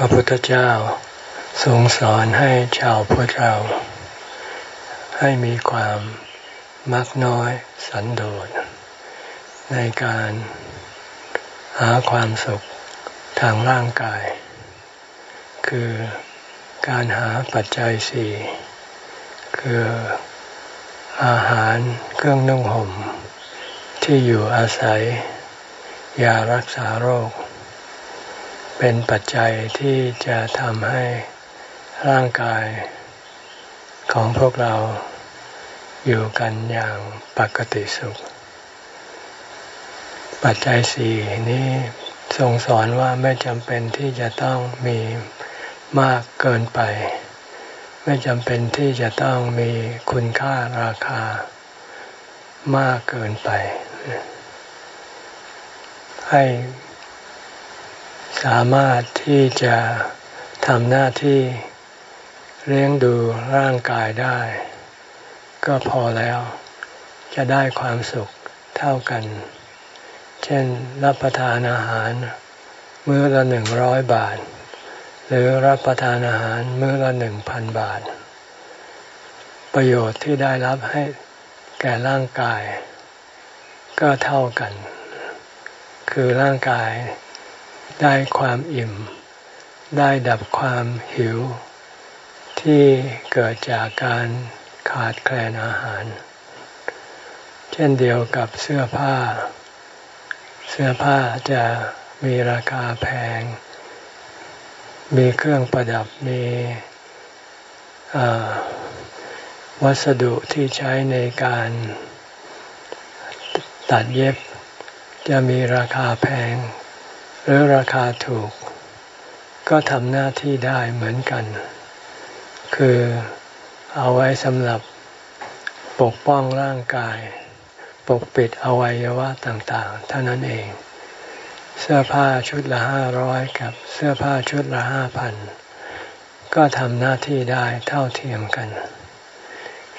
พระพุทธเจ้าทรงสอนให้ชาวพุทธเรา ให้มีความมักน้อยสันโดษในการหาความสุขทางร่างกาย คือการหาปัจจัยสี่คืออาหารเครื่องนุ่งห่ม ที่อยู่อาศัยยารักษาโรค เป็นปัจจัยที่จะทำให้ร่างกายของพวกเราอยู่กันอย่างปกติสุข ปัจจัยสี่นี้ทรงสอนว่าไม่จำเป็นที่จะต้องมีมากเกินไป ไม่จำเป็นที่จะต้องมีคุณค่าราคามากเกินไป ให้ สามารถที่จะทำหน้าที่เลี้ยงดูร่างกายได้ ก็พอแล้ว จะได้ความสุขเท่ากัน เช่นรับประทานอาหาร มื้อละหนึ่งร้อยบาท หรือรับประทานอาหารมื้อละหนึ่งพันบาท ประโยชน์ที่ได้รับให้แก่ร่างกาย ก็เท่ากัน คือร่างกาย ได้ความอิ่ม ได้ดับความหิว ที่เกิดจากการขาดแคลนอาหาร เช่นเดียวกับเสื้อผ้า เสื้อผ้าจะมีราคาแพง มีเครื่องประดับมีวัสดุที่ใช้ในการตัดเย็บจะมีราคาแพง หรือราคาถูก ก็ทำหน้าที่ได้เหมือนกัน คือเอาไว้สำหรับปกป้องร่างกาย ปกปิดอวัยวะต่างๆ เท่านั้นเอง เสื้อผ้าชุดละห้าร้อยกับเสื้อผ้าชุดละห้าพันก็ทำหน้าที่ได้เท่าเทียมกัน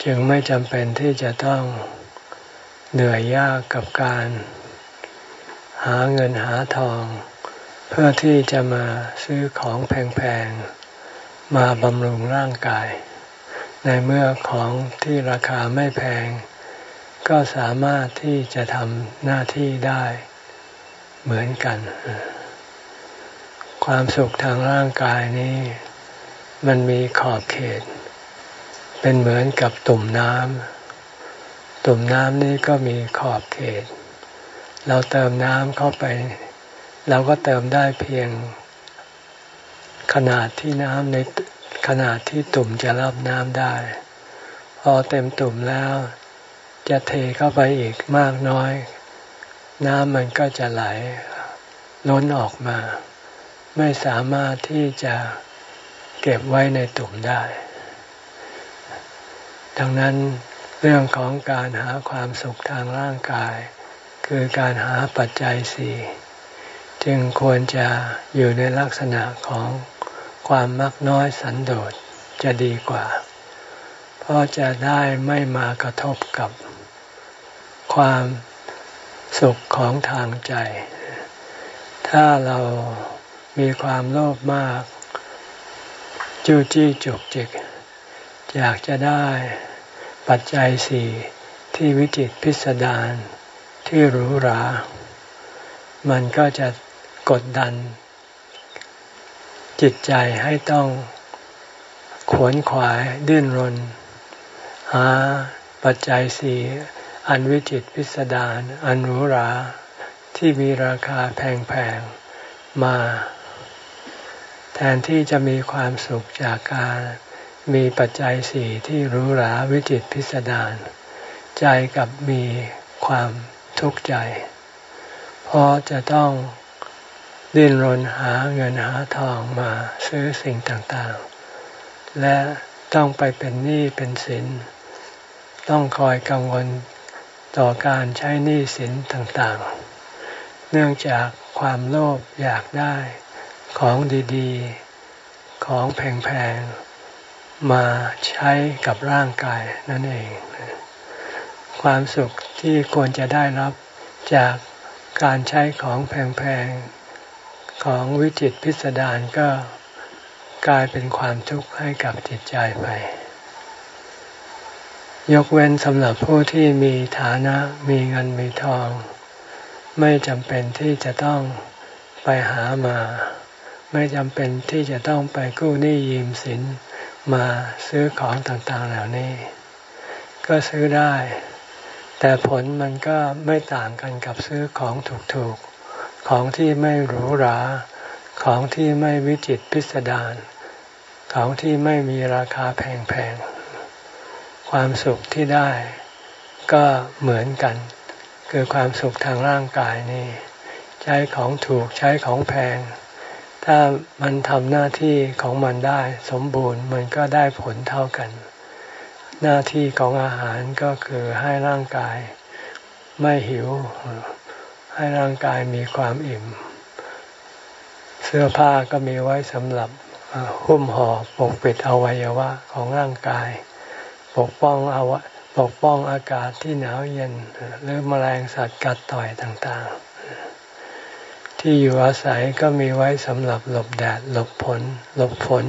จึงไม่จำเป็นที่จะต้องเหนื่อยยากกับการ หาเงินหาทอง เพื่อที่จะมาซื้อของแพงๆ มาบำรุงร่างกาย ในเมื่อของที่ราคาไม่แพง ก็สามารถที่จะทำหน้าที่ได้เหมือนกัน ความสุขทางร่างกายนี้ มันมีขอบเขต เป็นเหมือนกับตุ่มน้ำตุ่มน้ำนี้ก็มีขอบเขต เราเติมน้ำเข้าไป เราก็เติมได้เพียงขนาดที่น้ำในขนาดที่ตุ่มจะรับน้ำได้ พอเต็มตุ่มแล้ว จะเทเข้าไปอีกมากน้อย น้ำมันก็จะไหลล้นออกมา ไม่สามารถที่จะเก็บไว้ในตุ่มได้ ดังนั้นเรื่องของการหาความสุขทางร่างกาย คือการหาปัจจัยสี่ จึงควรจะอยู่ในลักษณะของความมักน้อยสันโดษจะดีกว่า เพราะจะได้ไม่มากระทบกับความสุขของทางใจ ถ้าเรามีความโลภมาก จู้จี้จุกจิก อยากจะได้ปัจจัยสี่ที่วิจิตพิสดารที่หรูหรา มันก็จะ กดดัน จิตใจให้ต้องขวนขวายดิ้นรน หาปัจจัยสี่อันวิจิตพิสดารอันหรูหราที่มีราคาแพงๆมา แทนที่จะมีความสุขจากการมีปัจจัยสี่ที่หรูหราวิจิตพิสดารใจกับมีความทุกข์ใจ เพราะจะต้อง ดิ้นรนหาเงินหาทองมาซื้อสิ่งต่างๆ และต้องไปเป็นหนี้เป็นสิน ต้องคอยกังวลต่อการใช้หนี้สินต่างๆ เนื่องจากความโลภอยากได้ของดีๆ ของแพงๆ มาใช้กับร่างกายนั่นเอง ความสุขที่ควรจะได้รับจากการใช้ของแพงๆ ของวิจิตพิสดารก็กลายเป็นความทุกข์ให้กับจิตใจไป ยกเว้นสำหรับผู้ที่มีฐานะมีเงินมีทอง ไม่จำเป็นที่จะต้องไปหามา ไม่จำเป็นที่จะต้องไปกู้หนี้ยืมสินมาซื้อของต่างๆเหล่านี้ ก็ซื้อได้ แต่ผลมันก็ไม่ต่างกันกับซื้อของถูกๆ ของที่ไม่หรูหรา ของที่ไม่วิจิตพิสดาร ของที่ไม่มีราคาแพงๆ ความสุขที่ได้ก็เหมือนกัน คือความสุขทางร่างกายนี่ ใช้ของถูกใช้ของแพง ถ้ามันทำหน้าที่ของมันได้สมบูรณ์มันก็ได้ผลเท่ากัน หน้าที่ของอาหารก็คือให้ร่างกายไม่หิว ให้ร่างกายมีความอิ่ม เสื้อผ้าก็มีไว้สำหรับหุ้มห่อปกปิดอวัยวะของร่างกาย ปกป้องอวปกป้องอากาศที่หนาวเย็นหรือมแมลงสัตว์กัดต่อยต่างๆ ที่อยู่อาศัยก็มีไว้สำหรับหลบแดดหลบฝนหลบฝน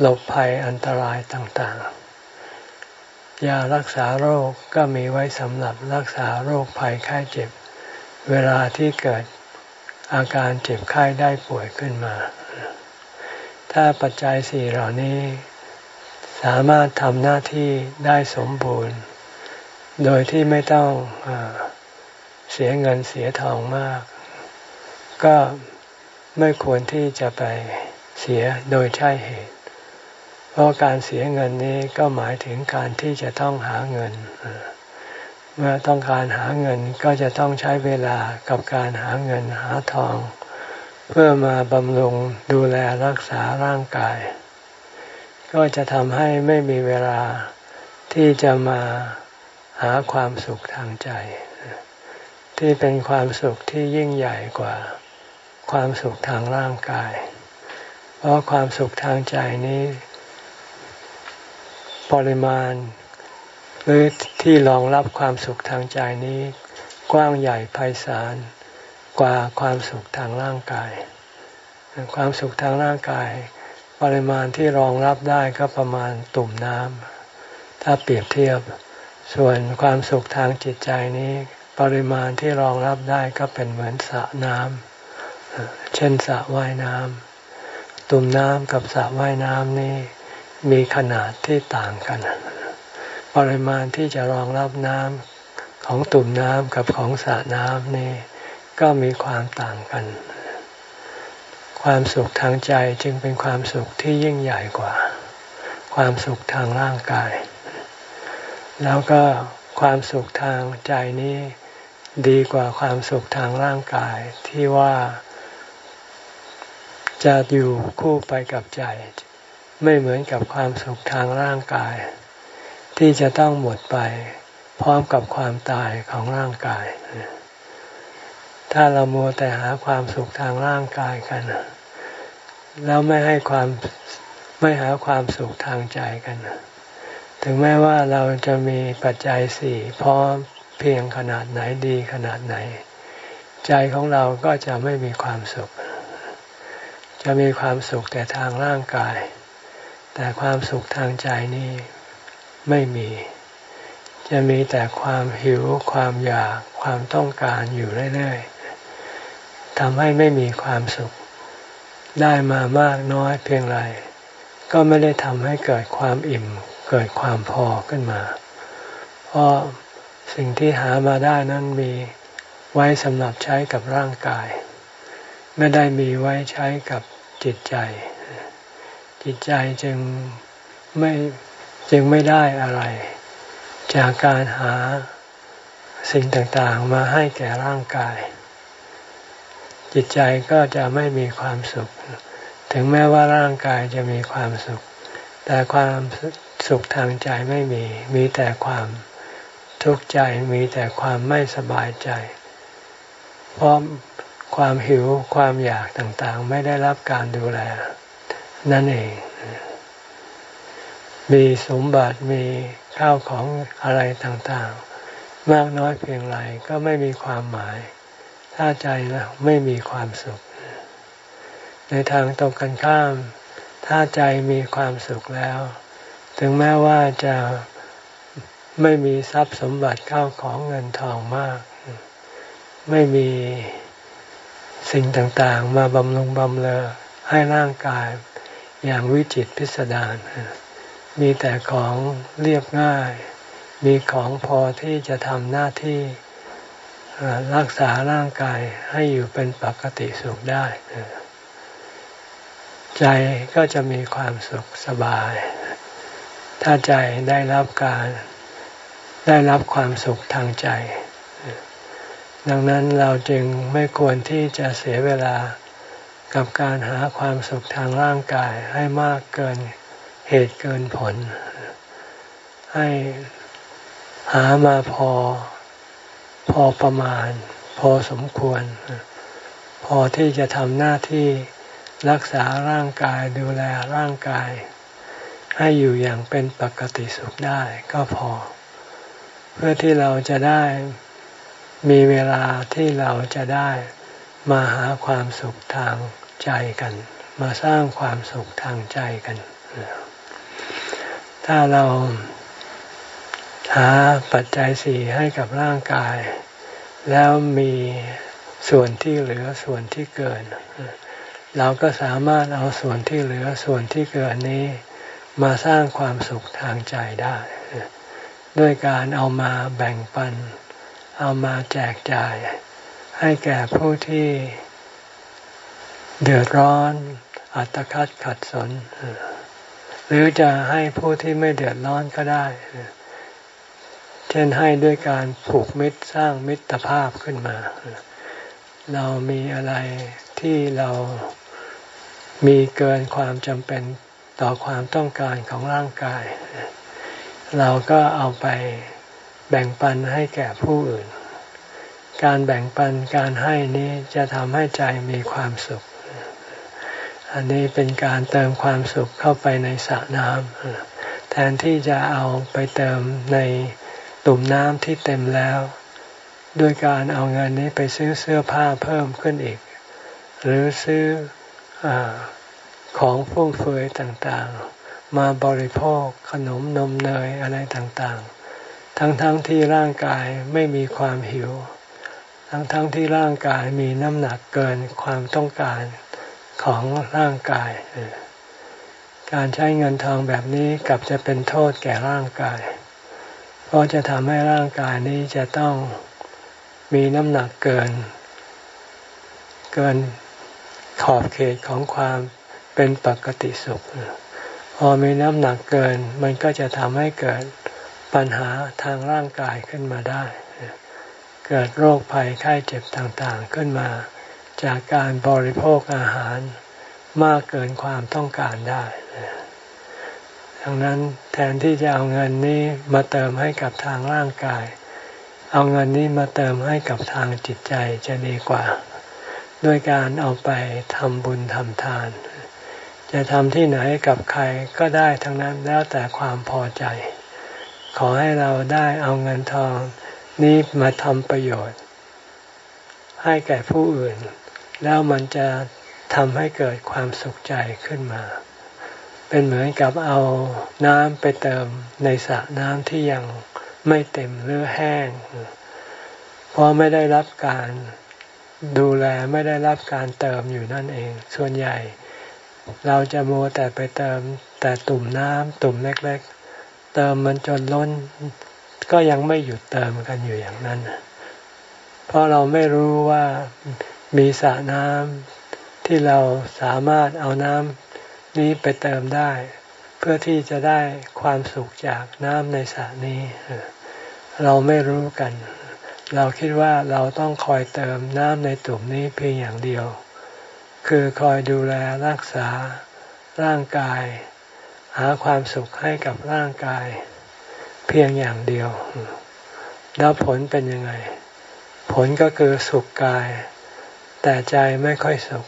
หลบภัยอันตรายต่างๆ ยารักษาโรคก็มีไว้สำหรับรักษาโรคภัยไข้เจ็บ เวลาที่เกิดอาการเจ็บไข้ได้ป่วยขึ้นมา ถ้าปัจจัยสี่เหล่านี้ สามารถทำหน้าที่ได้สมบูรณ์ โดยที่ไม่ต้องอเสียเงินเสียทองมาก ก็ไม่ควรที่จะไปเสียโดยใช่เหตุ เพราะการเสียเงินนี้ก็หมายถึงการที่จะต้องหาเงินเเมื่อต้องการหาเงินก็จะต้องใช้เวลากับการหาเงินหาทอง เพื่อมาบำรุงดูแลรักษาร่างกาย ก็จะทำให้ไม่มีเวลาที่จะมาหาความสุขทางใจ ที่เป็นความสุขที่ยิ่งใหญ่กว่าความสุขทางร่างกาย เพราะความสุขทางใจนี้ ปริมาณ หรือที่รองรับความสุขทางใจนี้ กว้างใหญ่ไพศาลกว่าความสุขทางร่างกาย ความสุขทางร่างกาย ปริมาณที่รองรับได้ก็ประมาณตุ่มน้ำถ้าเปรียบเทียบ ส่วนความสุขทางจิตใจนี้ ปริมาณที่รองรับได้ก็เป็นเหมือนสระน้ำเช่นสระว่ายน้ำตุ่มน้ำกับสระว่ายน้ำนี่มีขนาดที่ต่างกัน ปริมาณที่จะรองรับน้ำของตุ่มน้ำกับของสระน้ำนี่ก็มีความต่างกัน ความสุขทางใจจึงเป็นความสุขที่ยิ่งใหญ่กว่า ความสุขทางร่างกาย แล้วก็ความสุขทางใจนี้ดีกว่าความสุขทางร่างกายที่ว่าจะอยู่คู่ไปกับใจ ไม่เหมือนกับความสุขทางร่างกาย ที่จะต้องหมดไป พร้อมกับความตายของร่างกาย ถ้าเรามัวแต่หาความสุขทางร่างกายกัน แล้วไม่ให้ความไม่หาความสุขทางใจกัน ถึงแม้ว่าเราจะมีปัจจัยสี่พร้อมเพียงขนาดไหนดีขนาดไหน ใจของเราก็จะไม่มีความสุข จะมีความสุขแต่ทางร่างกาย แต่ความสุขทางใจนี่ ไม่มี จะมีแต่ความหิว ความอยาก ความต้องการอยู่เรื่อยๆทำให้ไม่มีความสุข ได้มามากน้อยเพียงไร ก็ไม่ได้ทำให้เกิดความอิ่ม เกิดความพอขึ้นมา เพราะสิ่งที่หามาได้นั้นมีไว้สำหรับใช้กับร่างกาย ไม่ได้มีไว้ใช้กับจิตใจ จิตใจจึงไม่ จึงไม่ได้อะไร จากการหาสิ่งต่างๆมาให้แก่ร่างกาย จิตใจก็จะไม่มีความสุข ถึงแม้ว่าร่างกายจะมีความสุข แต่ความสุขทางใจไม่มี มีแต่ความทุกข์ใจมีแต่ความไม่สบายใจ เพราะความหิวความอยากต่างๆ ไม่ได้รับการดูแล นั่นเอง มีสมบัติมีข้าวของอะไรต่างๆ มากน้อยเพียงไรก็ไม่มีความหมาย ถ้าใจแล้วไม่มีความสุข ในทางตรงกันข้าม ถ้าใจมีความสุขแล้ว ถึงแม้ว่าจะไม่มีทรัพย์สมบัติข้าวของเงินทองมาก ไม่มีสิ่งต่างๆ มาบำรุงบำเรอให้ร่างกายอย่างวิจิตพิสดาร มีแต่ของเรียบง่าย มีของพอที่จะทำหน้าที่รักษาร่างกายให้อยู่เป็นปกติสุขได้ ใจก็จะมีความสุขสบาย ถ้าใจได้รับการได้รับความสุขทางใจ ดังนั้นเราจึงไม่ควรที่จะเสียเวลากับการหาความสุขทางร่างกายให้มากเกิน เหตุเกินผล ให้หามาพอพอประมาณ พอสมควร พอที่จะทำหน้าที่รักษาร่างกายดูแลร่างกาย ให้อยู่อย่างเป็นปกติสุขได้ก็พอ เพื่อที่เราจะได้มีเวลาที่เราจะได้มาหาความสุขทางใจกัน มาสร้างความสุขทางใจกัน ถ้าเราหาปัจจัยสี่ให้กับร่างกาย แล้วมีส่วนที่เหลือส่วนที่เกิน เราก็สามารถเอาส่วนที่เหลือส่วนที่เกินนี้ มาสร้างความสุขทางใจได้ ด้วยการเอามาแบ่งปัน เอามาแจกจ่าย ให้แก่ผู้ที่เดือดร้อนอัตคัดขัดสน หรือจะให้ผู้ที่ไม่เดือดร้อนก็ได้ เช่นให้ด้วยการผูกมิตรสร้างมิตรภาพขึ้นมา เรามีอะไรที่เรามีเกินความจำเป็นต่อความต้องการของร่างกาย เราก็เอาไปแบ่งปันให้แก่ผู้อื่น การแบ่งปันการให้นี้จะทำให้ใจมีความสุข อันนี้เป็นการเติมความสุขเข้าไปในสระน้ำแทนที่จะเอาไปเติมในตุ่มน้ำที่เต็มแล้ว ด้วยการเอาเงินนี้ไปซื้อเสื้อผ้าเพิ่มขึ้นอีก หรือซื้ออของฟุ่มเฟือยต่างๆ มาบริโภคขนมนมเนยอะไรต่างๆ ทั้งๆทที่ร่างกายไม่มีความหิว ทั้งๆทที่ร่างกายมีน้ำหนักเกินความต้องการ ของร่างกาย การใช้เงินทองแบบนี้กลับจะเป็นโทษแก่ร่างกาย เพราะจะทำให้ร่างกายนี้จะต้องมีน้ำหนักเกิน เกินขอบเขตของความเป็นปกติสุข พอมีน้ำหนักเกิน มันก็จะทำให้เกิดปัญหาทางร่างกายขึ้นมาได้ เกิดโรคภัยไข้เจ็บต่างๆขึ้นมา จากการบริโภคอาหารมากเกินความต้องการได้ดังนั้นแทนที่จะเอาเงินนี้มาเติมให้กับทางร่างกาย เอาเงินนี้มาเติมให้กับทางจิตใจจะดีกว่า ด้วยการเอาไปทำบุญทำทาน จะทำที่ไหนกับใครก็ได้ทั้งนั้นแล้วแต่ความพอใจ ขอให้เราได้เอาเงินทองนี้มาทำประโยชน์ ให้แก่ผู้อื่น แล้วมันจะทำให้เกิดความสุขใจขึ้นมา เป็นเหมือนกับเอาน้ำไปเติมในสระน้ำที่ยังไม่เต็มหรือแห้ง เพราะไม่ได้รับการดูแลไม่ได้รับการเติมอยู่นั่นเอง ส่วนใหญ่ เราจะมัวแต่ไปเติมแต่ตุ่มน้ำตุ่มเล็ก ๆ เติมมันจนล้น ก็ยังไม่หยุดเติมกันอยู่อย่างนั้น เพราะเราไม่รู้ว่า มีสระน้ำที่เราสามารถเอาน้ำนี้ไปเติมได้ เพื่อที่จะได้ความสุขจากน้ำในสระนี้ เราไม่รู้กัน เราคิดว่าเราต้องคอยเติมน้ำในตุ่มนี้เพียงอย่างเดียว คือคอยดูแลรักษาร่างกาย หาความสุขให้กับร่างกาย เพียงอย่างเดียว แล้วผลเป็นยังไง ผลก็คือสุขกาย แต่ใจไม่ค่อยสุข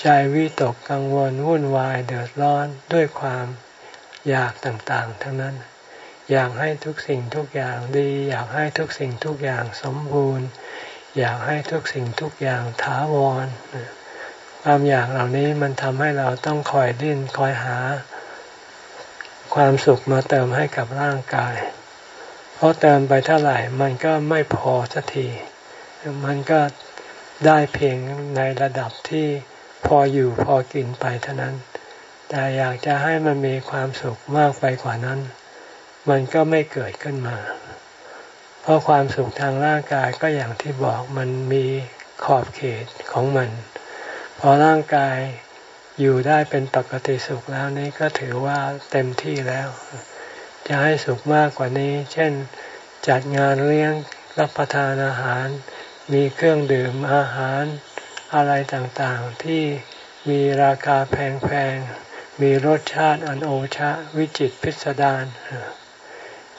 ใจวิตกกังวลวุ่นวายเดือดร้อนด้วยความอยากต่างๆ ทั้งนั้น อยากให้ทุกสิ่งทุกอย่างดี อยากให้ทุกสิ่งทุกอย่างสมบูรณ์ อยากให้ทุกสิ่งทุกอย่างถาวรความอยากเหล่านี้มันทำให้เราต้องคอยดิ้นคอยหา ความสุขมาเติมให้กับร่างกาย เพราะเติมไปเท่าไหร่มันก็ไม่พอสักที มันก็ ได้เพียงในระดับที่พออยู่พอกินไปเท่านั้น แต่อยากจะให้มันมีความสุขมากไปกว่านั้น มันก็ไม่เกิดขึ้นมา เพราะความสุขทางร่างกายก็อย่างที่บอกมันมีขอบเขตของมัน พอร่างกายอยู่ได้เป็นปกติสุขแล้วนี้ก็ถือว่าเต็มที่แล้ว จะให้สุขมากกว่านี้ เช่นจัดงานเลี้ยงรับประทานอาหาร มีเครื่องดื่มอาหารอะไรต่างๆ ที่มีราคาแพงๆ มีรสชาติอันโอชะวิจิตพิสดาร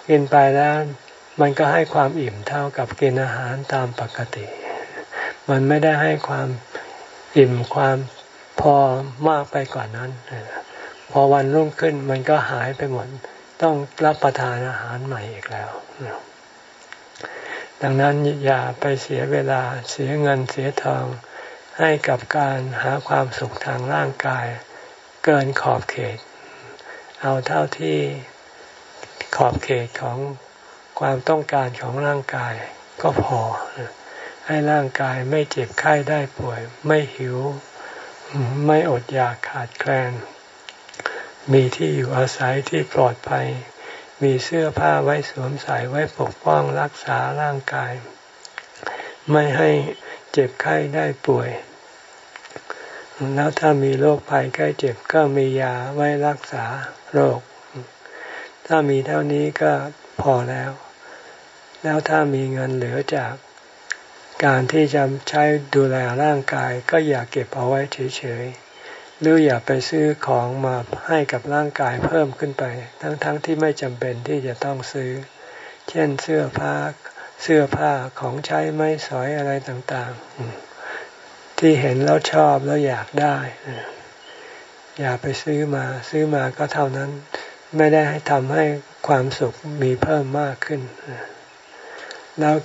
กินไปแล้วมันก็ให้ความอิ่มเท่ากับกินอาหารตามปกติ มันไม่ได้ให้ความอิ่มความพอมากไปกว่านั้น พอวันรุ่งขึ้นมันก็หายไปหมด ต้องรับประทานอาหารใหม่อีกแล้ว ดังนั้นอย่าไปเสียเวลาเสียเงินเสียทองให้กับการหาความสุขทางร่างกาย เกินขอบเขต เอาเท่าที่ขอบเขตของความต้องการของร่างกายก็พอ ให้ร่างกายไม่เจ็บไข้ได้ป่วย ไม่หิว ไม่อดอยากขาดแคลน มีที่อยู่อาศัยที่ปลอดภัย มีเสื้อผ้าไว้สวมใส่ไว้ปกป้องรักษาร่างกาย ไม่ให้เจ็บไข้ได้ป่วย แล้วถ้ามีโรคภัยใกล้เจ็บก็มียาไว้รักษาโรค ถ้ามีเท่านี้ก็พอแล้ว แล้วถ้ามีเงินเหลือจากการที่จะใช้ดูแลร่างกายก็อย่าเก็บเอาไว้เฉยๆ หรืออย่าไปซื้อของมาให้กับร่างกายเพิ่มขึ้นไป ทั้งๆทที่ไม่จำเป็นที่จะต้องซื้อ เช่นเสื้อผ้าเสื้อผ้าของใช้ไม้สอยอะไรต่างๆ ที่เห็นแล้วชอบแล้วอยากได้ อย่าไปซื้อมาซื้อมาก็เท่านั้น ไม่ได้ให้ทำให้ความสุขมีเพิ่มมากขึ้น แล้ว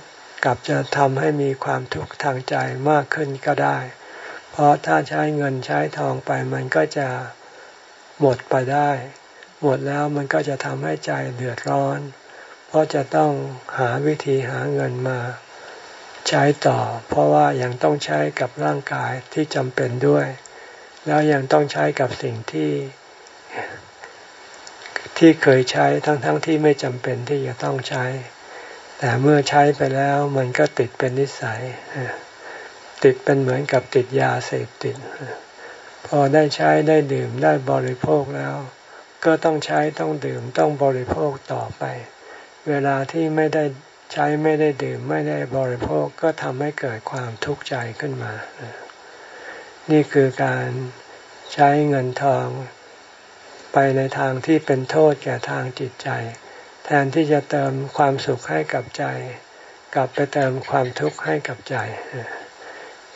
กลับจะทำให้มีความทุกข์ทางใจมากขึ้นก็ได้ ราะถ้าใช้เงินใช้ทองไปมันก็จะหมดไปได้ หมดแล้วมันก็จะทำให้ใจเดือดร้อน เพราะจะต้องหาวิธีหาเงินมาใช้ต่อ เพราะว่ายังต้องใช้กับร่างกายที่จำเป็นด้วย แล้วยังต้องใช้กับสิ่งที่ที่เคยใช้ทั้งๆทที่ไม่จำเป็นที่จะต้องใช้ แต่เมื่อใช้ไปแล้วมันก็ติดเป็นนิสัย ติดเป็นเหมือนกับติดยาเสพติด พอได้ใช้ได้ดื่มได้บริโภคแล้ว ก็ต้องใช้ต้องดื่มต้องบริโภคต่อไป เวลาที่ไม่ได้ใช้ไม่ได้ดื่มไม่ได้บริโภคก็ทำให้เกิดความทุกข์ใจขึ้นมา นี่คือการใช้เงินทองไปในทางที่เป็นโทษแก่ทางจิตใจ แทนที่จะเติมความสุขให้กับใจ กลับไปเติมความทุกข์ให้กับใจ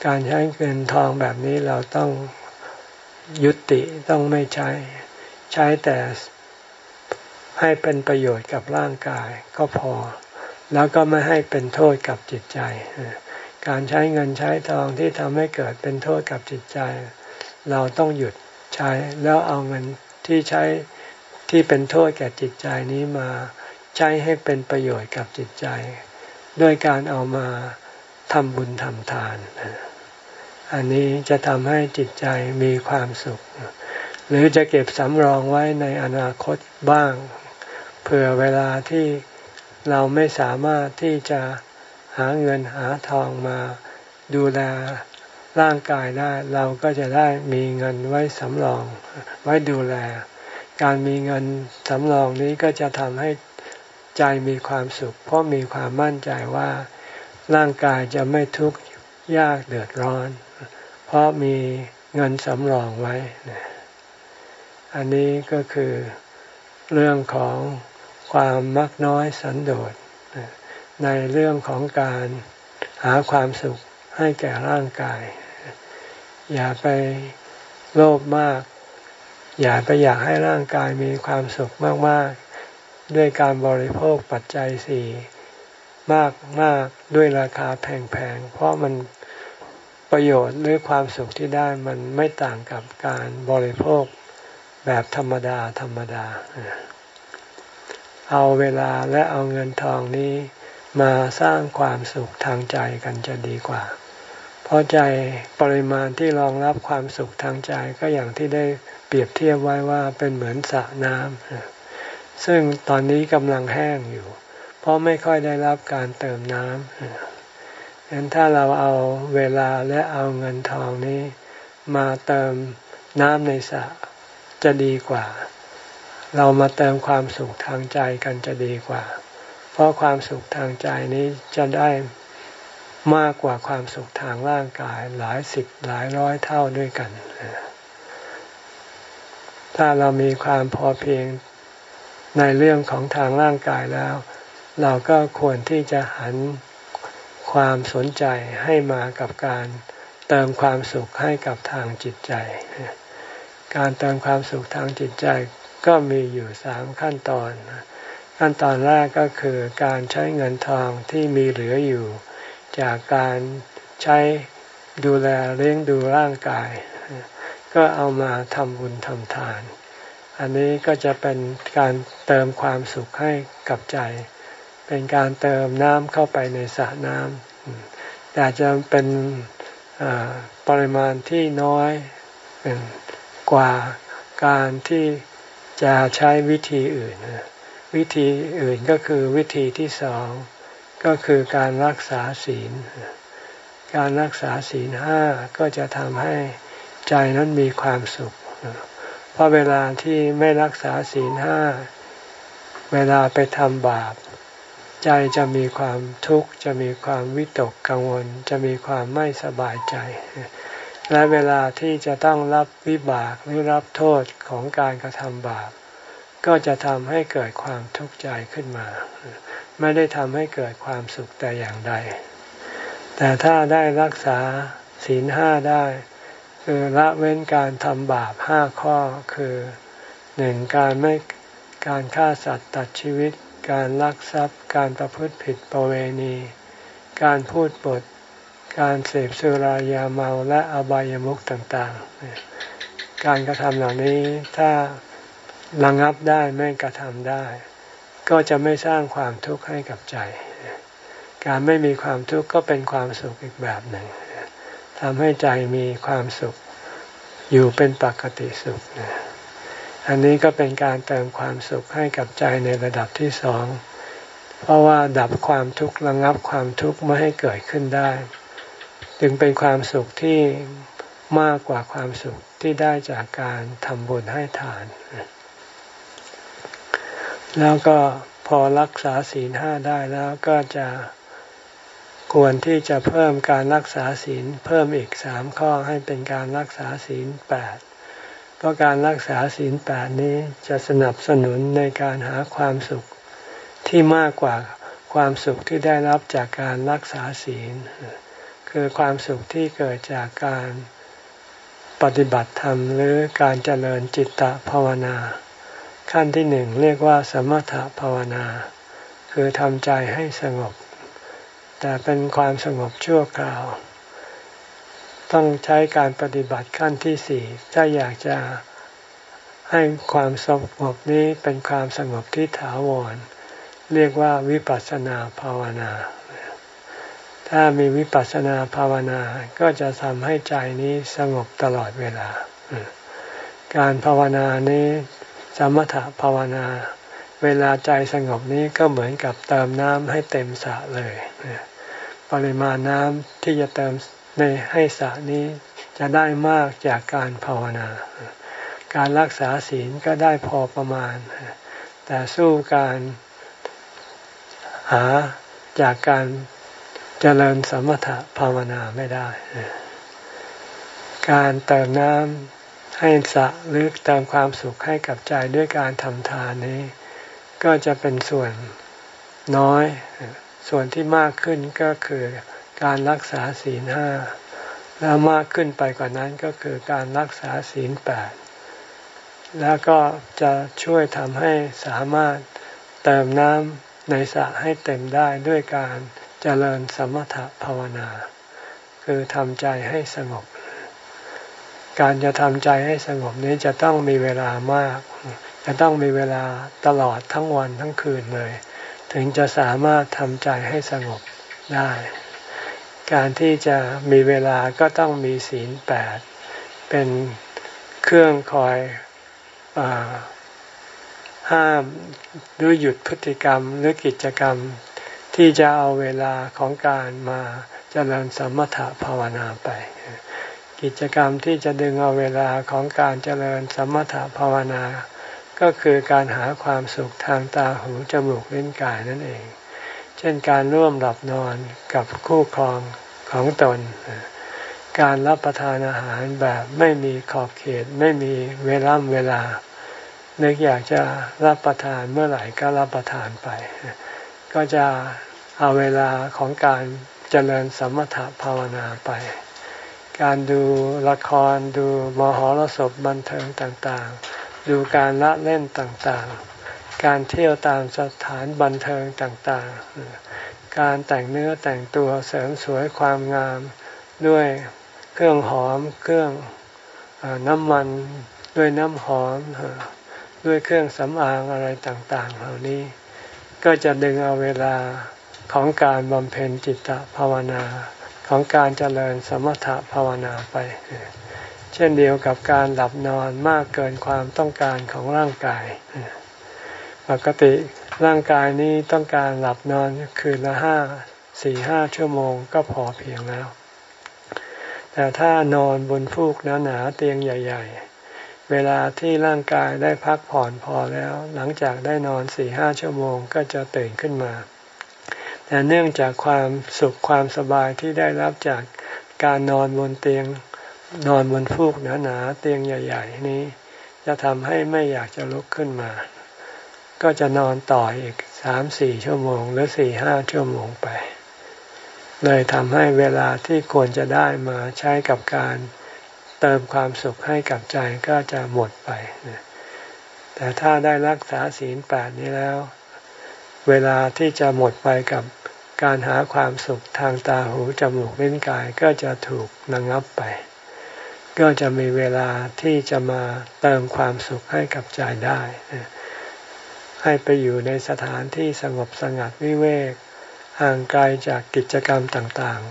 การใช้เงินทองแบบนี้เราต้องยุติต้องไม่ใช้ ใช้แต่ให้เป็นประโยชน์กับร่างกายก็พอ แล้วก็ไม่ให้เป็นโทษกับจิตใจ การใช้เงินใช้ทองที่ทำให้เกิดเป็นโทษกับจิตใจ เราต้องหยุดใช้แล้วเอาเงินที่ใช้ที่เป็นโทษแก่จิตใจนี้มาใช้ให้เป็นประโยชน์กับจิตใจ ด้วยการเอามาทำบุญทำทาน อันนี้จะทำให้จิตใจมีความสุข หรือจะเก็บสำรองไว้ในอนาคตบ้าง เผื่อเวลาที่เราไม่สามารถที่จะหาเงินหาทองมาดูแลร่างกายได้ เราก็จะได้มีเงินไว้สำรองไว้ดูแล การมีเงินสำรองนี้ก็จะทำให้ใจมีความสุข เพราะมีความมั่นใจว่าร่างกายจะไม่ทุกข์ยากเดือดร้อน เพราะมีเงินสำรองไว้ อันนี้ก็คือเรื่องของความมักน้อยสันโดษในเรื่องของการหาความสุขให้แก่ร่างกาย อย่าไปโลภมาก อย่าไปอยากให้ร่างกายมีความสุขมาก ๆ ด้วยการบริโภคปัจจัยสี่มากมากด้วยราคาแพง ๆ เพราะมัน ประโยชน์หรือความสุขที่ได้มันไม่ต่างกับการบริโภคแบบธรรมดาธรรมดา เอาเวลาและเอาเงินทองนี้มาสร้างความสุขทางใจกันจะดีกว่า เพราะใจปริมาณที่รองรับความสุขทางใจก็อย่างที่ได้เปรียบเทียบไว้ว่าเป็นเหมือนสระน้ำซึ่งตอนนี้กำลังแห้งอยู่ เพราะไม่ค่อยได้รับการเติมน้ำ ฉะนั้นถ้าเราเอาเวลาและเอาเงินทองนี้ มาเติมน้ำในสระจะดีกว่า เรามาเติมความสุขทางใจกันจะดีกว่า เพราะความสุขทางใจนี้จะได้มากกว่าความสุขทางร่างกายหลายสิบหลายร้อยเท่าด้วยกัน ถ้าเรามีความพอเพียงในเรื่องของทางร่างกายแล้ว เราก็ควรที่จะหัน ความสนใจให้มากับการเติมความสุขให้กับทางจิตใจ การเติมความสุขทางจิตใจก็มีอยู่สามขั้นตอน ขั้นตอนแรกก็คือการใช้เงินทองที่มีเหลืออยู่ จากการใช้ดูแลเลี้ยงดูร่างกาย ก็เอามาทำบุญทำทาน อันนี้ก็จะเป็นการเติมความสุขให้กับใจ เป็นการเติมน้ำเข้าไปในสระน้ำแต่จะเป็นปริมาณที่น้อยกว่าการที่จะใช้วิธีอื่น วิธีอื่นก็คือวิธีที่สองก็คือการรักษาศีล การรักษาศีลห้าก็จะทำให้ใจนั้นมีความสุข เพราะเวลาที่ไม่รักษาศีลห้า เวลาไปทำบาป ใจจะมีความทุกข์ จะมีความวิตกกังวล จะมีความไม่สบายใจ และเวลาที่จะต้องรับวิบากหรือรับโทษของการกระทำบาป ก็จะทำให้เกิดความทุกข์ใจขึ้นมา ไม่ได้ทำให้เกิดความสุขแต่อย่างใด แต่ถ้าได้รักษาศีลห้าได้ คือละเว้นการทำบาปห้าข้อคือหนึ่งการไม่การฆ่าสัตว์ตัดชีวิต การลักทรัพย์ การประพฤติผิดประเวณี การพูดปด การเสพสุรายาเมาและอบายามุขต่างๆ การกระทำเหล่านี้ถ้าระงับได้ไม่กระทำได้ ก็จะไม่สร้างความทุกข์ให้กับใจ การไม่มีความทุกข์ก็เป็นความสุขอีกแบบหนึ่งทำให้ใจมีความสุข อยู่เป็นปกติสุข อันนี้ก็เป็นการเติมความสุขให้กับใจในระดับที่สอง เพราะว่าดับความทุกข์ระงับความทุกข์ไม่ให้เกิดขึ้นได้ จึงเป็นความสุขที่มากกว่าความสุขที่ได้จากการทำบุญให้ทาน แล้วก็พอรักษาศีลห้าได้แล้วก็จะควรที่จะเพิ่มการรักษาศีลเพิ่มอีกสามข้อให้เป็นการรักษาศีลแปด ราะการรักษาศีลแปดนี้จะสนับสนุนในการหาความสุขที่มากกว่าความสุขที่ได้รับจากการรักษาศีล คือความสุขที่เกิดจากการปฏิบัติธรรม หรือการเจริญจิตตภาวนา ขั้นที่หนึ่งเรียกว่าสมถภาวนา คือทำใจให้สงบ แต่เป็นความสงบชั่วคราว ต้องใช้การปฏิบัติขั้นที่สี่ถ้าอยากจะให้ความสงบนี้เป็นความสงบที่ถาวร เรียกว่าวิปัสสนาภาวนา ถ้ามีวิปัสสนาภาวนาก็จะทำให้ใจนี้สงบตลอดเวลา การภาวนานี้สมถะภาวนา เวลาใจสงบนี้ก็เหมือนกับเติมน้ำให้เต็มสระเลย ปริมาณน้ำที่จะเติม ในให้สระนี้จะได้มากจากการภาวนา การรักษาศีลก็ได้พอประมาณ แต่สู้การหาจากการเจริญสมถะภาวนาไม่ได้ การเติมน้ำให้สะหรือเติมความสุขให้กับใจด้วยการทำทานนี้ ก็จะเป็นส่วนน้อย ส่วนที่มากขึ้นก็คือ การรักษาศีลห้าแล้วมากขึ้นไปกว่านั้นก็คือการรักษาศีลแปดแล้วก็จะช่วยทำให้สามารถเติมน้ำในสระให้เต็มได้ด้วยการเจริญสมถภาวนา คือทำใจให้สงบ การจะทำใจให้สงบนี้จะต้องมีเวลามาก จะต้องมีเวลาตลอดทั้งวันทั้งคืนเลย ถึงจะสามารถทำใจให้สงบได้ การที่จะมีเวลาก็ต้องมีศีลแปดเป็นเครื่องคอยอห้ามหรือหยุดพฤติกรรมหรือกิจกรรม ที่จะเอาเวลาของการมาเจริญสมถะภาวนาไป กิจกรรมที่จะดึงเอาเวลาของการเจริญสมถะภาวนา ก็คือการหาความสุขทางตาหูจมูกลิ้นกายนั่นเอง ช่นการร่วมหลับนอนกับคู่ครองของตน การรับประทานอาหารแบบไม่มีขอบเขตไม่มีเวลาเวลานึกอยากจะรับประทานเมื่อไหร่ก็รับประทานไป ก็จะเอาเวลาของการเจริญสมถภาวนาไป การดูละครดูมหรสพบันเทิงต่างๆ ดูการละเล่นต่างๆ การเที่ยวตามสถานบันเทิงต่างๆ การแต่งเนื้อแต่งตัวเสริมสวยความงามด้วยเครื่องหอมเครื่องน้ำมันด้วยน้ำหอมด้วยเครื่องสำอางอะไรต่าง ๆ เหล่านี้ ก็จะดึงเอาเวลาของการบำเพ็ญจิตตภาวนาของการเจริญสมถภาวนาไป เช่นเดียวกับการหลับนอนมากเกินความต้องการของร่างกาย ปกติร่างกายนี้ต้องการหลับนอนคืนละห้าสี่ห้าชั่วโมงก็พอเพียงแล้ว แต่ถ้านอนบนฟูกหนาๆเตียงใหญ่ ๆ เวลาที่ร่างกายได้พักผ่อนพอแล้ว หลังจากได้นอนสี่ห้าชั่วโมงก็จะตื่นขึ้นมา แต่เนื่องจากความสุขความสบายที่ได้รับจากการนอนบนเตียงนอนบนฟูกหนาๆเตียงใหญ่ ๆ นี้ จะทำให้ไม่อยากจะลุกขึ้นมา ก็จะนอนต่ออีกสามสี่ชั่วโมง หรือสี่ห้าชั่วโมงไป เลยทำให้เวลาที่ควรจะได้มาใช้กับการเติมความสุขให้กับใจก็จะหมดไป แต่ถ้าได้รักษาศีลแปดนี้แล้ว เวลาที่จะหมดไปกับการหาความสุขทางตาหูจมูกลิ้นกายก็จะถูกนังับไป ก็จะมีเวลาที่จะมาเติมความสุขให้กับใจได้ ให้ไปอยู่ในสถานที่สงบสงัดวิเวกห่างไกลจากกิจกรรมต่าง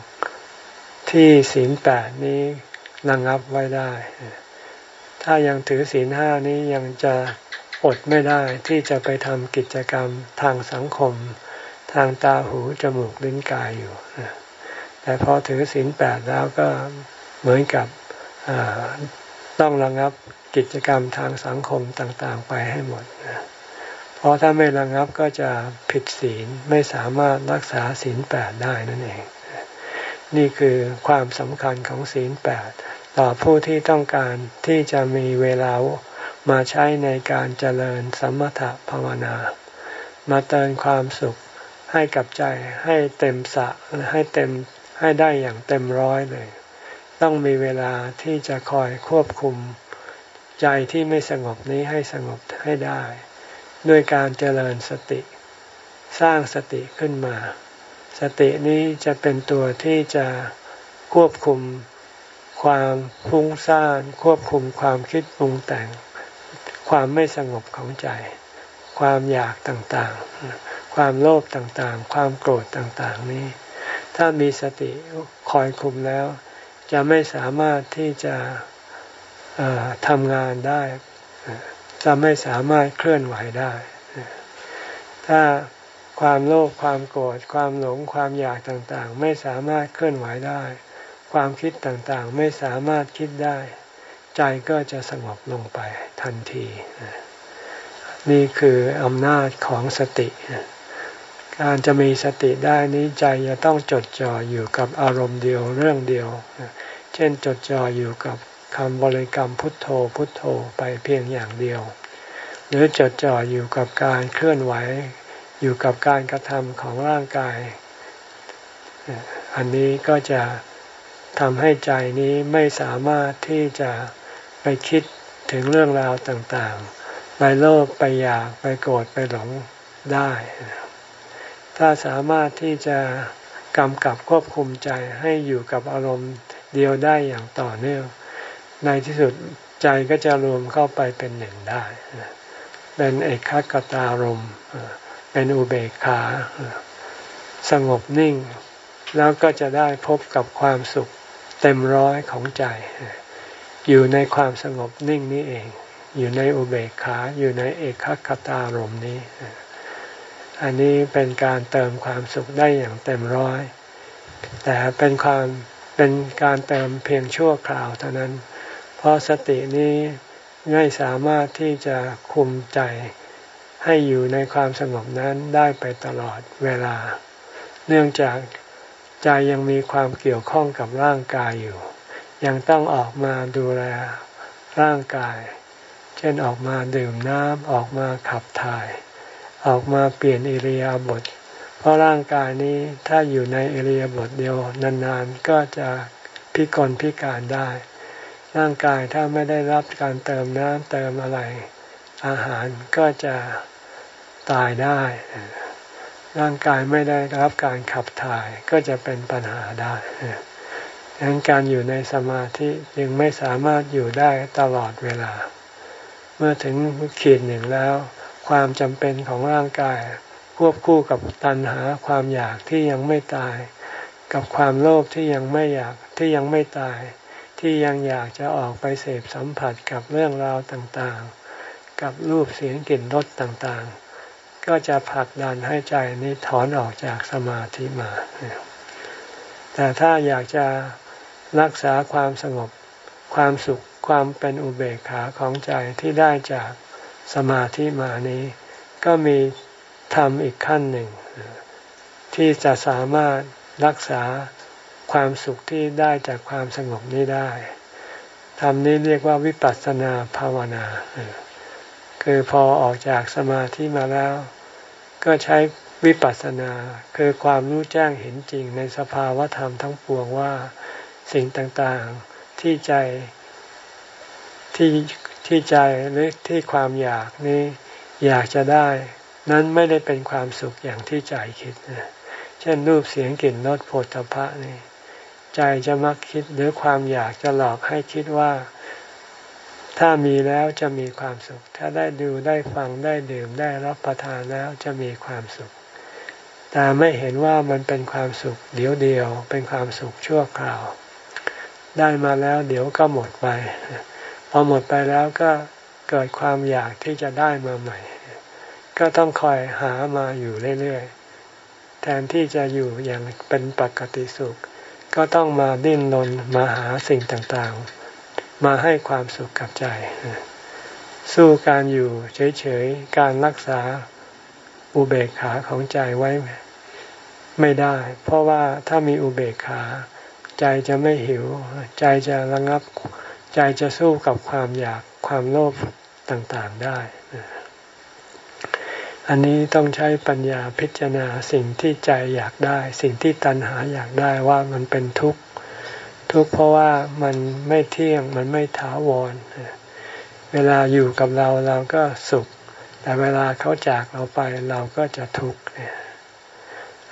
ๆ ที่ศีลแปดนี้ระงับไว้ได้ ถ้ายังถือศีลห้านี้ยังจะอดไม่ได้ที่จะไปทำกิจกรรมทางสังคม ทางตาหูจมูกลิ้นกายอยู่แต่พอถือศีลแปดแล้วก็เหมือนกับต้องระงับกิจกรรมทางสังคมต่างๆ ไปให้หมด เพราะถ้าไม่ระงับก็จะผิดศีลไม่สามารถรักษาศีลแปดได้นั่นเอง นี่คือความสำคัญของศีลแปดต่อผู้ที่ต้องการที่จะมีเวลามาใช้ในการเจริญสมถะภาวนา มาเติมความสุขให้กับใจให้เต็มสะให้เต็มให้ได้อย่างเต็มร้อยเลย ต้องมีเวลาที่จะคอยควบคุม ใจที่ไม่สงบนี้ให้สงบให้ได้ ด้วยการเจริญสติ สร้างสติขึ้นมา สตินี้จะเป็นตัวที่จะควบคุมความฟุ้งซ่านควบคุมความคิดปรุงแต่ง ความไม่สงบของใจ ความอยากต่างๆ ความโลภต่างๆ ความโกรธต่างๆนี้ ถ้ามีสติคอยคุมแล้ว จะไม่สามารถที่จะทำงานได้ จะไม่สามารถเคลื่อนไหวได้ ถ้าความโลภความโกรธความหลงความอยากต่างๆ ไม่สามารถเคลื่อนไหวได้ ความคิดต่างๆไม่สามารถคิดได้ ใจก็จะสงบลงไปทันที นี่คืออำนาจของสติ การจะมีสติได้นี้ใจจะต้องจดจ่ออยู่กับอารมณ์เดียวเรื่องเดียว เช่นจดจ่ออยู่กับ คำบริกรรมพุทโธพุทโธไปเพียงอย่างเดียว หรือจดจ่ออยู่กับการเคลื่อนไหว อยู่กับการกระทำของร่างกาย อันนี้ก็จะทำให้ใจนี้ไม่สามารถที่จะไปคิดถึงเรื่องราวต่างๆ ไปโลภไปอยากไปโกรธไปหลงได้ ถ้าสามารถที่จะกำกับควบคุมใจให้อยู่กับอารมณ์เดียวได้อย่างต่อเนื่อง ในที่สุดใจก็จะรวมเข้าไปเป็นหนึ่งได้ เป็นเอกขคตารมเป็นอุเบกขา สงบนิ่ง แล้วก็จะได้พบกับความสุขเต็มร้อยของใจ อยู่ในความสงบนิ่งนี้เอง อยู่ในอุเบกขา อยู่ในเอกขคตารมนี้ อันนี้เป็นการเติมความสุขได้อย่างเต็มร้อย แต่เป็นความเป็นการเติมเพียงชั่วคราวเท่านั้น เพราะสตินี้ไม่สามารถที่จะคุมใจให้อยู่ในความสงบนั้นได้ไปตลอดเวลา เนื่องจากใจยังมีความเกี่ยวข้องกับร่างกายอยู่ ยังต้องออกมาดูแลร่างกาย เช่นออกมาดื่มน้ำออกมาขับถ่าย ออกมาเปลี่ยนอิริยาบถเพราะร่างกายนี้ถ้าอยู่ในอิริยาบถเดียวนานๆก็จะพิกลพิการได้ ร่างกายถ้าไม่ได้รับการเติมน้ำเติมอะไร อาหารก็จะตายได้ ร่างกายไม่ได้รับการขับถ่ายก็จะเป็นปัญหาได้ดังนั้นการอยู่ในสมาธิยังไม่สามารถอยู่ได้ตลอดเวลา เมื่อถึงขีดหนึ่งแล้ว ความจำเป็นของร่างกาย ควบคู่กับตัณหาความอยากที่ยังไม่ตาย กับความโลภที่ยังไม่อยากที่ยังไม่ตาย ที่ยังอยากจะออกไปเสพสัมผัสกับเรื่องราวต่างๆ กับรูปเสียงกลิ่นรสต่างๆ ก็จะผลักดันให้ใจนี้ถอนออกจากสมาธิมา แต่ถ้าอยากจะรักษาความสงบความสุขความเป็นอุเบกขาของใจที่ได้จากสมาธิมานี้ ก็มีธรรมอีกขั้นหนึ่ง ที่จะสามารถรักษา ความสุขที่ได้จากความสงบนี้ได้ธรรมนี้เรียกว่าวิปัสสนาภาวนา คือพอออกจากสมาธิมาแล้ว ก็ใช้วิปัสสนา คือความรู้แจ้งเห็นจริงในสภาวะธรรมทั้งปวงว่าสิ่งต่างๆที่ใจที่ที่ใจหรือที่ความอยากนี้อยากจะได้ นั้นไม่ได้เป็นความสุขอย่างที่ใจคิดนะเช่นรูปเสียงกลิ่นรสผลตภะนี่ ใจจะมักคิดหรือความอยากจะหลอกให้คิดว่า ถ้ามีแล้วจะมีความสุข ถ้าได้ดูได้ฟังได้ดื่มได้รับประทานแล้วจะมีความสุข แต่ไม่เห็นว่ามันเป็นความสุข เดี๋ยวเดียว เป็นความสุขชั่วคราว ได้มาแล้วเดี๋ยวก็หมดไป พอหมดไปแล้วก็เกิดความอยากที่จะได้มาใหม่ ก็ต้องคอยหามาอยู่เรื่อยๆแทนที่จะอยู่อย่างเป็นปกติสุข ก็ต้องมาดิ้นรนมาหาสิ่งต่างๆ มาให้ความสุขกับใจ สู้การอยู่เฉยๆ การรักษาอุเบกขาของใจไว้ไม่ได้ เพราะว่าถ้ามีอุเบกขา ใจจะไม่หิว ใจจะระงับ ใจจะสู้กับความอยากความโลภต่างๆได้ อันนี้ต้องใช้ปัญญาพิจารณาสิ่งที่ใจอยากได้ สิ่งที่ตัณหาอยากได้ว่ามันเป็นทุกข์ทุกข์เพราะว่ามันไม่เที่ยงมันไม่ถาวร เวลาอยู่กับเราเราก็สุข แต่เวลาเขาจากเราไปเราก็จะทุกข์เนี่ย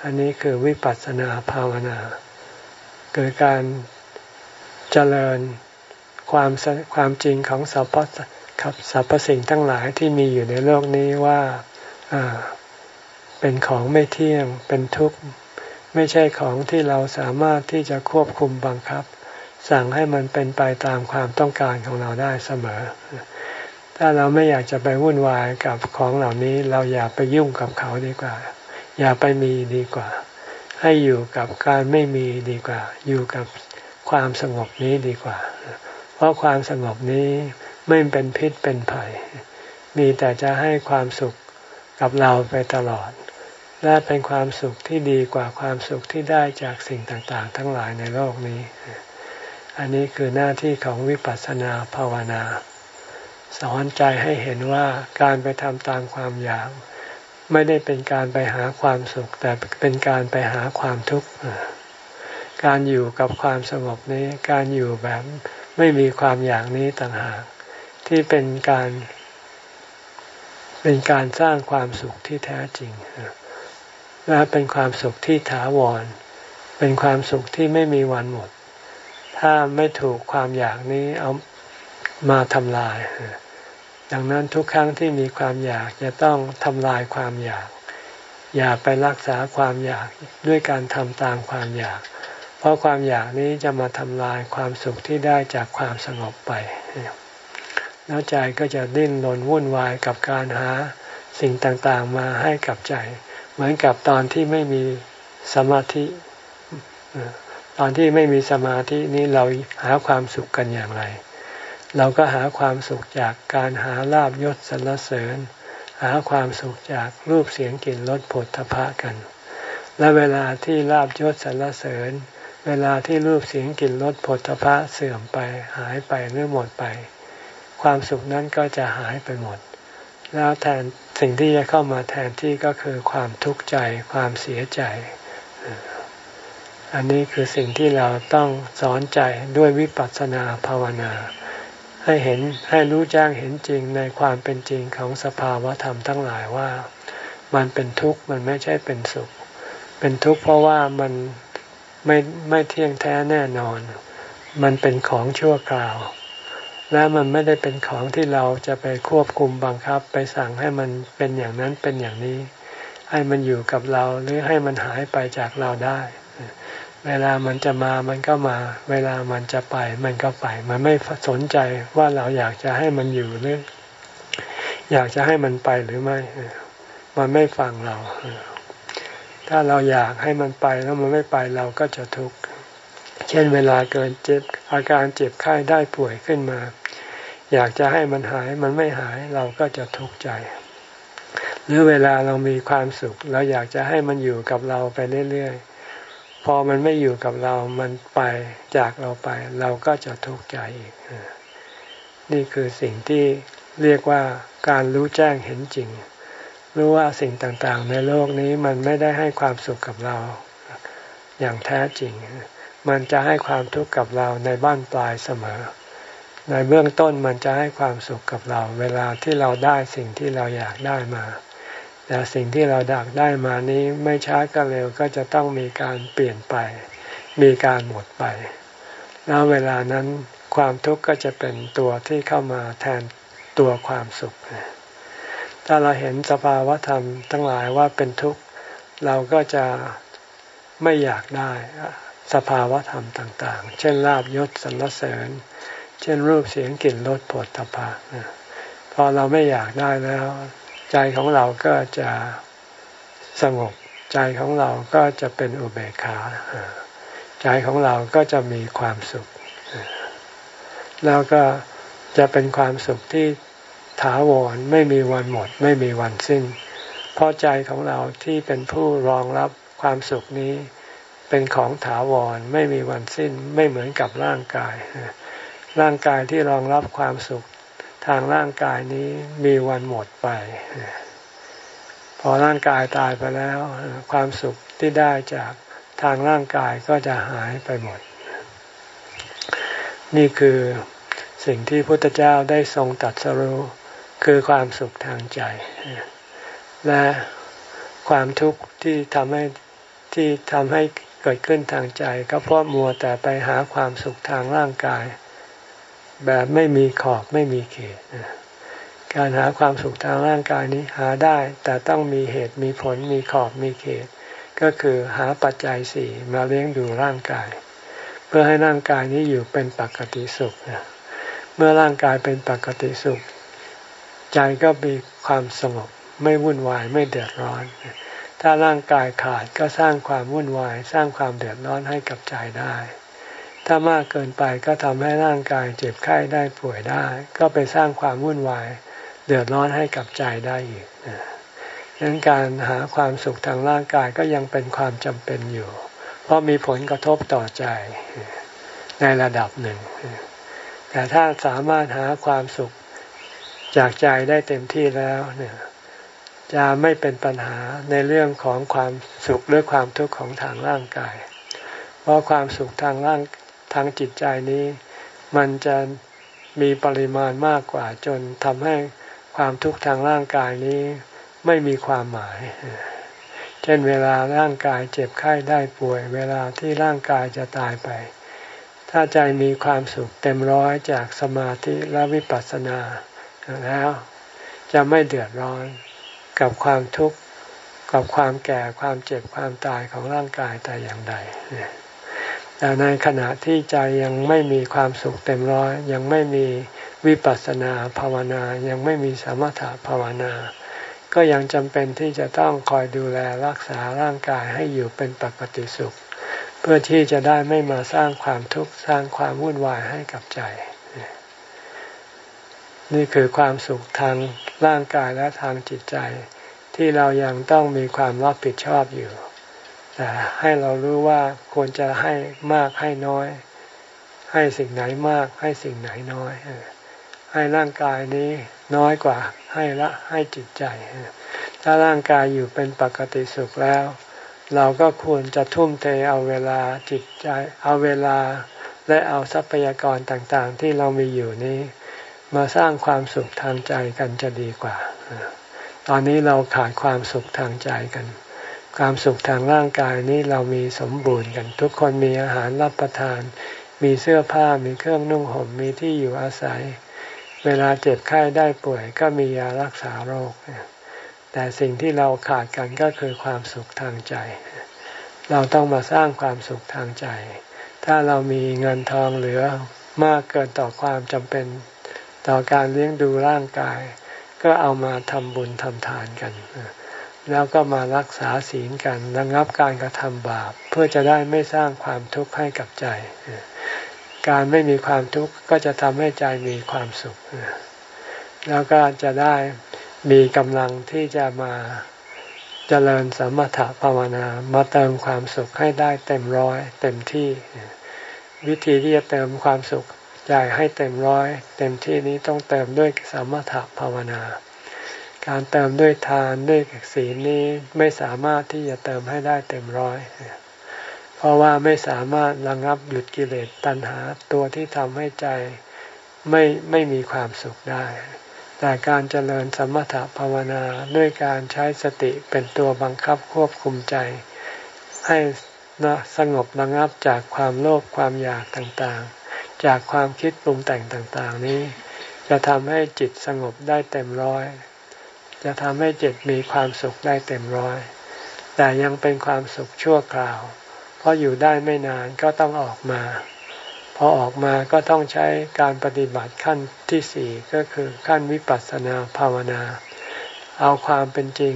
อันนี้คือวิปัสสนาภาวนาเกิดการเจริญความความจริงของสรรพสรรพสิ่งทั้งหลายที่มีอยู่ในโลกนี้ว่า เป็นของไม่เที่ยงเป็นทุกข์ไม่ใช่ของที่เราสามารถที่จะควบคุมบังคับ สั่งให้มันเป็นไปตามความต้องการของเราได้เสมอ ถ้าเราไม่อยากจะไปวุ่นวายกับของเหล่านี้ เราอย่าไปยุ่งกับเขาดีกว่า อย่าไปมีดีกว่า ให้อยู่กับการไม่มีดีกว่า อยู่กับความสงบนี้ดีกว่า เพราะความสงบนี้ไม่เป็นพิษเป็นภัย มีแต่จะให้ความสุข กับเราไปตลอด และเป็นความสุขที่ดีกว่าความสุขที่ได้จากสิ่งต่างๆ ทั้งหลายในโลกนี้ อันนี้คือหน้าที่ของวิปัสสนาภาวนา สอนใจให้เห็นว่าการไปทำตามความอยาก ไม่ได้เป็นการไปหาความสุข แต่เป็นการไปหาความทุกข์การอยู่กับความสงบนี้ การอยู่แบบไม่มีความอยากนี้ต่างหาก ที่เป็นการ เป็นการสร้างความสุขที่แท้จริง และเป็นความสุขที่ถาวร เป็นความสุขที่ไม่มีวันหมด ถ้าไม่ถูกความอยากนี้เอามาทำลาย ดังนั้นทุกครั้งที่มีความอยากจะต้องทำลายความอยาก อย่าไปรักษาความอยากด้วยการทำตามความอยาก เพราะความอยากนี้จะมาทำลายความสุขที่ได้จากความสงบไป แล้วใจก็จะดิ้นรนวุ่นวายกับการหาสิ่งต่างๆมาให้กับใจ เหมือนกับตอนที่ไม่มีสมาธิ ตอนที่ไม่มีสมาธินี้เราหาความสุขกันอย่างไร เราก็หาความสุขจากการหาลาบยศสรรเสริญ หาความสุขจากรูปเสียงกลิ่นรสผลทพะกัน และเวลาที่ลาบยศสรรเสริญ เวลาที่รูปเสียงกลิ่นรสผลทพะเสื่อมไปหายไปหรือหมดไป ความสุขนั้นก็จะหายไปหมด แล้วแทนสิ่งที่จะเข้ามาแทนที่ก็คือความทุกข์ใจความเสียใจ อันนี้คือสิ่งที่เราต้องสอนใจด้วยวิปัสสนาภาวนา ให้เห็นให้รู้แจ้งเห็นจริงในความเป็นจริงของสภาวะธรรมทั้งหลายว่า มันเป็นทุกข์มันไม่ใช่เป็นสุข เป็นทุกข์เพราะว่ามันไม่ไม่เที่ยงแท้แน่นอน มันเป็นของชั่วคราว และมันไม่ได้เป็นของที่เราจะไปควบคุมบังคับ ไปสั่งให้มันเป็นอย่างนั้นเป็นอย่างนี้ ให้มันอยู่กับเราหรือให้มันหายไปจากเราได้ เวลามันจะมามันก็มา เวลามันจะไป มันก็ไป มันไม่สนใจว่าเราอยากจะให้มันอยู่หรืออยากจะให้มันไปหรือไม่ มันไม่ฟังเรา ถ้าเราอยากให้มันไปแล้วมันไม่ไปเราก็จะทุกข์ เช่นเวลาเกินเจ็บอาการเจ็บไข้ได้ป่วยขึ้นมา อยากจะให้มันหายมันไม่หายเราก็จะทุกข์ใจ หรือเวลาเรามีความสุขเราอยากจะให้มันอยู่กับเราไปเรื่อยๆ พอมันไม่อยู่กับเรามันไปจากเราไป เราก็จะทุกข์ใจอีก นี่คือสิ่งที่เรียกว่าการรู้แจ้งเห็นจริง รู้ว่าสิ่งต่างๆ ในโลกนี้มันไม่ได้ให้ความสุขกับเรา อย่างแท้จริง มันจะให้ความทุกข์กับเราในบ้านปลายเสมอ ในเบื้องต้นมันจะให้ความสุขกับเรา เวลาที่เราได้สิ่งที่เราอยากได้มา แต่สิ่งที่เราดักได้มานี้ไม่ช้าก็เร็วก็จะต้องมีการเปลี่ยนไป มีการหมดไป แล้วเวลานั้นความทุกข์ก็จะเป็นตัวที่เข้ามาแทนตัวความสุข ถ้าเราเห็นสภาวะธรรมทั้งหลายว่าเป็นทุกข์ เราก็จะไม่อยากได้สภาวะธรรมต่าง ๆ เช่นลาบยศสรรเสริญ เช่นรูปเสียงกลิ่นรสผลตภะพอเราไม่อยากได้แล้ว ใจของเราก็จะสงบ ใจของเราก็จะเป็นอุเบกขาใจของเราก็จะมีความสุข แล้วก็จะเป็นความสุขที่ถาวรไม่มีวันหมด ไม่มีวันสิ้น เพราะใจของเราที่เป็นผู้รองรับความสุขนี้ เป็นของถาวรไม่มีวันสิ้น ไม่เหมือนกับร่างกาย ร่างกายที่รองรับความสุขทางร่างกายนี้มีวันหมดไป พอร่างกายตายไปแล้ว ความสุขที่ได้จากทางร่างกายก็จะหายไปหมด นี่คือสิ่งที่พุทธเจ้าได้ทรงตัดสรู้คือความสุขทางใจ และความทุกข์ที่ทำให้ที่ทำให้เกิดขึ้นทางใจ ก็เพราะมัวแต่ไปหาความสุขทางร่างกาย แบบไม่มีขอบไม่มีเขตการหาความสุขทางร่างกายนี้หาได้ แต่ต้องมีเหตุมีผลมีขอบมีเขต ก็คือหาปัจจัยสี่มาเลี้ยงดูร่างกาย เพื่อให้ร่างกายนี้อยู่เป็นปกติสุขเมื่อร่างกายเป็นปกติสุข ใจก็มีความสงบไม่วุ่นวายไม่เดือดร้อน ถ้าร่างกายขาดก็สร้างความวุ่นวาย สร้างความเดือดร้อนให้กับใจได้ ถ้ามากเกินไปก็ทำให้ร่างกายเจ็บไข้ได้ป่วยได้ ก็ไปสร้างความวุ่นวาย เดือดร้อนให้กับใจได้อีกดังนั้นการหาความสุขทางร่างกายก็ยังเป็นความจำเป็นอยู่ เพราะมีผลกระทบต่อใจในระดับหนึ่ง แต่ถ้าสามารถหาความสุขจากใจได้เต็มที่แล้วเนี่ยจะไม่เป็นปัญหาในเรื่องของความสุขหรือความทุกข์ของทางร่างกาย เพราะความสุขทางร่าง ทางจิตใจนี้ มันจะมีปริมาณมากกว่าจนทำให้ความทุกข์ทางร่างกายนี้ไม่มีความหมาย เช่นเวลาร่างกายเจ็บไข้ได้ป่วย เวลาที่ร่างกายจะตายไป ถ้าใจมีความสุขเต็มร้อยจากสมาธิและวิปัสสนาแล้วจะไม่เดือดร้อนกับความทุกข์กับความแก่ความเจ็บความตายของร่างกายแต่อย่างใด แต่ในขณะที่ใจยังไม่มีความสุขเต็มร้อย ยังไม่มีวิปัสสนาภาวนา ยังไม่มีสมถะภาวนา ก็ยังจำเป็นที่จะต้องคอยดูแลรักษาร่างกายให้อยู่เป็นปกติสุข เพื่อที่จะได้ไม่มาสร้างความทุกข์สร้างความวุ่นวายให้กับใจ นี่คือความสุขทางร่างกายและทางจิตใจ ที่เรายังต้องมีความรับผิดชอบอยู่ แต่ให้เรารู้ว่าควรจะให้มากให้น้อย ให้สิ่งไหนมาก ให้สิ่งไหนน้อยให้ร่างกายนี้น้อยกว่า ให้ละให้จิตใจ ถ้าร่างกายอยู่เป็นปกติสุขแล้ว เราก็ควรจะทุ่มเทเอาเวลาจิตใจ เอาเวลาและเอาทรัพยากรต่างๆ ที่เรามีอยู่นี้ มาสร้างความสุขทางใจกันจะดีกว่า ตอนนี้เราขาดความสุขทางใจกัน ความสุขทางร่างกายนี้เรามีสมบูรณ์กัน ทุกคนมีอาหารรับประทาน มีเสื้อผ้ามีเครื่องนุ่งห่มมีที่อยู่อาศัย เวลาเจ็บไข้ได้ป่วยก็มียารักษาโรค แต่สิ่งที่เราขาดกันก็คือความสุขทางใจ เราต้องมาสร้างความสุขทางใจ ถ้าเรามีเงินทองเหลือมากเกินต่อความจำเป็นต่อการเลี้ยงดูร่างกาย ก็เอามาทำบุญทำทานกัน แล้วก็มารักษาศีลกันระงับการกระทำบาป เพื่อจะได้ไม่สร้างความทุกข์ให้กับใจ การไม่มีความทุกข์ก็จะทำให้ใจมีความสุข แล้วก็จะได้มีกำลังที่จะมาเจริญสมถะภาวนามาเติมความสุขให้ได้เต็มร้อย เต็มที่ วิธีที่จะเติมความสุขใจให้เต็มร้อย เต็มที่นี้ต้องเติมด้วยสมถะภาวนา การเติมด้วยทานด้วยศีลนี้ไม่สามารถที่จะเติมให้ได้เต็มร้อย เพราะว่าไม่สามารถระงับหยุดกิเลสตัณหาตัวที่ทำให้ใจไม่ไม่มีความสุขได้ แต่การเจริญสมถะภาวนาด้วยการใช้สติเป็นตัวบังคับควบคุมใจ ให้สงบระงับจากความโลภความอยากต่างๆ จากความคิดปรุงแต่งต่างๆ นี้ จะทำให้จิตสงบได้เต็มร้อย จะทำให้จิตมีความสุขได้เต็มร้อย แต่ยังเป็นความสุขชั่วคราว เพราะอยู่ได้ไม่นานก็ต้องออกมา พอออกมาก็ต้องใช้การปฏิบัติขั้นที่สี่ก็คือขั้นวิปัสสนาภาวนา เอาความเป็นจริง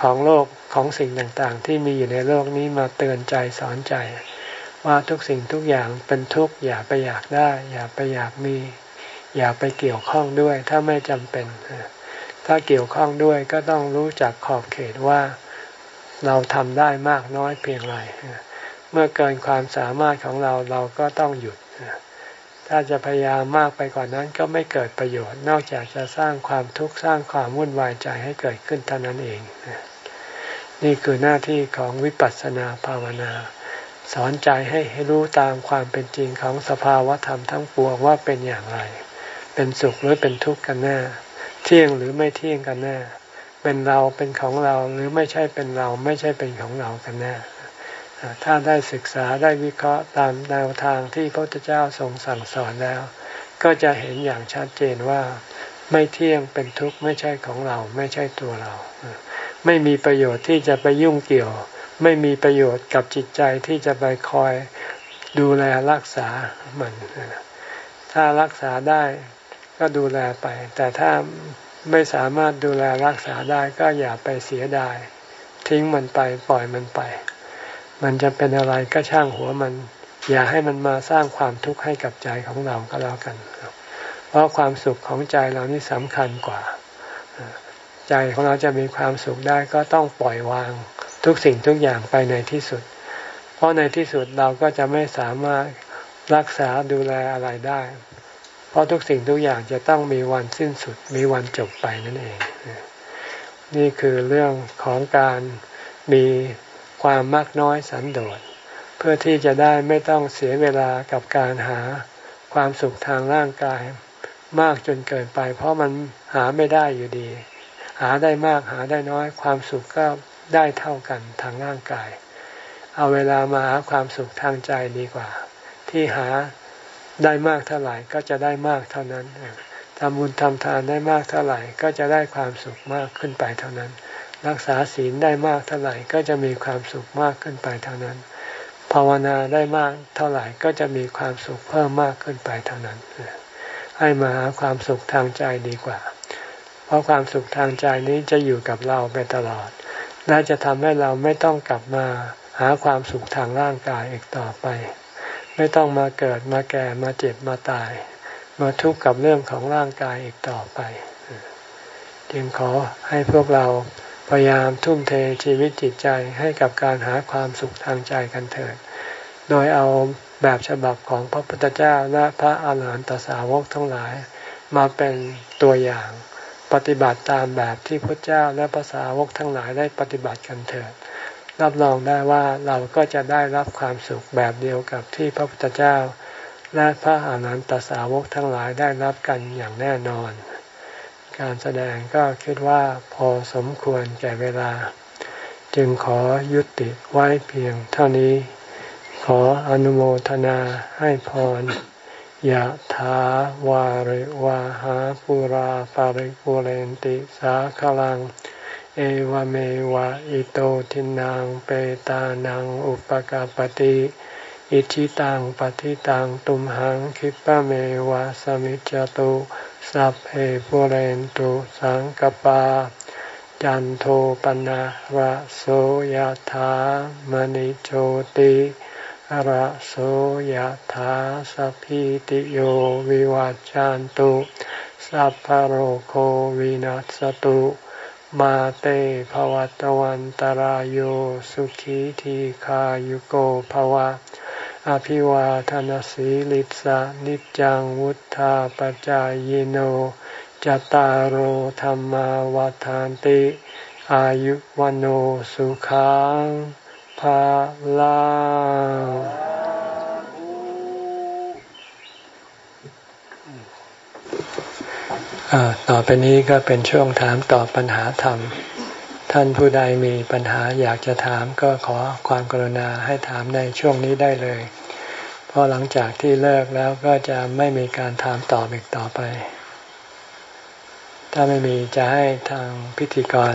ของโลกของสิ่งต่างๆ ที่มีอยู่ในโลกนี้มาเตือนใจสอนใจ ว่าทุกสิ่งทุกอย่างเป็นทุกข์อย่าไปอยากได้ อย่าไปอยากมี อย่าไปเกี่ยวข้องด้วยถ้าไม่จำเป็น ถ้าเกี่ยวข้องด้วยก็ต้องรู้จักขอบเขตว่าเราทำได้มากน้อยเพียงไร เมื่อเกินความสามารถของเราเราก็ต้องหยุด ถ้าจะพยายามมากไปกว่านนั้นก็ไม่เกิดประโยชน์ นอกจากจะสร้างความทุกข์สร้างความวุ่นวายใจให้เกิดขึ้นเท่านั้นเอง นี่คือหน้าที่ของวิปัสสนาภาวนา สอนใจให้รู้ตามความเป็นจริงของสภาวะธรรมทั้งปวงว่าเป็นอย่างไร เป็นสุขหรือเป็นทุกข์กันแน่ ที่ยงหรือไม่เที่ยงกันแน่ เป็นเราเป็นของเราหรือไม่ใช่เป็นเราไม่ใช่เป็นของเรากันแน่ ถ้าได้ศึกษาได้วิเคราะห์ตามแนวทางที่พระพุทธเจ้าทรงสั่งสอนแล้ว ก็จะเห็นอย่างชัดเจนว่าไม่เที่ยงเป็นทุกข์ไม่ใช่ของเรา ไม่ใช่ตัวเรา ไม่มีประโยชน์ที่จะไปยุ่งเกี่ยว ไม่มีประโยชน์กับจิตใจที่จะไปคอยดูแลรักษามัน ถ้ารักษาได้ ก็ดูแลไป แต่ถ้าไม่สามารถดูแลรักษาได้ก็อย่าไปเสียดาย ทิ้งมันไปปล่อยมันไป มันจะเป็นอะไรก็ช่างหัวมัน อย่าให้มันมาสร้างความทุกข์ให้กับใจของเราก็แล้วกัน เพราะความสุขของใจเรานี่สำคัญกว่า ใจของเราจะมีความสุขได้ก็ต้องปล่อยวางทุกสิ่งทุกอย่างไปในที่สุด เพราะในที่สุดเราก็จะไม่สามารถรักษาดูแลอะไรได้ เพราะทุกสิ่งทุกอย่างจะต้องมีวันสิ้นสุด มีวันจบไปนั่นเอง นี่คือเรื่องของการมีความมากน้อยสันโดษเพื่อที่จะได้ไม่ต้องเสียเวลากับการหาความสุขทางร่างกาย มากจนเกินไป เพราะมันหาไม่ได้อยู่ดี หาได้มากหาได้น้อย ความสุขก็ได้เท่ากันทางร่างกาย เอาเวลามาหาความสุขทางใจดีกว่า ที่หา ได้มากเท่าไหร่ก็จะได้มากเท่านั้นทำบุญทำทานได้มากเท่าไหร่ ก็จะได้ความสุขมากขึ้นไปเท่านั้น รักษาศีลได้มากเท่าไหร่ ก็จะมีความสุขมากขึ้นไปเท่านั้น ภาวนาได้มากเท่าไหร่ ก็จะมีความสุขเพิ่มมากขึ้นไปเท่านั้น ให้มาหาความสุขทางใจดีกว่า เพราะความสุขทางใจนี้จะอยู่กับเราไปตลอด และจะทำให้เราไม่ต้องกลับมาหาความสุขทางร่างกายอีกต่อไป ไม่ต้องมาเกิดมาแก่มาเจ็บมาตาย มาทุกข์กับเรื่องของร่างกายอีกต่อไป จึงขอให้พวกเราพยายามทุ่มเทชีวิตจิตใจให้กับการหาความสุขทางใจกันเถิด โดยเอาแบบฉบับของพระพุทธเจ้าและพระอาหารหันตสาวกทั้งหลาย มาเป็นตัวอย่างปฏิบัติตามแบบที่พระเจ้าและพระสาวกทั้งหลายได้ปฏิบัติกันเถิด รับรองได้ว่าเราก็จะได้รับความสุขแบบเดียวกับที่พระพุทธเจ้า และพระอานันตสาวกทั้งหลายได้รับกันอย่างแน่นอน การแสดงก็คิดว่าพอสมควรแก่เวลา จึงขอยุติไว้เพียงเท่านี้ ขออนุโมทนาให้พรยะถาวาริวาหาปุราปาริปุเรนติสาคลัง เอวเมวะอิโตทินังเปตานังอุปกาปติอิชิตังปฏิตังตุมหังคิปะเมวะสมิจจตุสัพเพปุเรนตุสังกปา จันโทปนะระโสยธามณิโชติระโสยธาสัพพิติโยวิวัจจันตุสัพพโรโควินัสตุ มาเตภวัตวันตารโยสุขีทีขายุโกภวะ อภิวาทานสีลิสะนิจังวุธาปจายโนจตารโหธรรมวาทานติ อายุวันโอสุขังภาลา ต่อไปนี้ก็เป็นช่วงถามตอบปัญหาธรรม ท่านผู้ใดมีปัญหาอยากจะถามก็ขอความกรุณาให้ถามในช่วงนี้ได้เลย เพราะหลังจากที่เลิกแล้วก็จะไม่มีการถามตอบอีกต่อไป ถ้าไม่มีจะให้ทางพิธีกร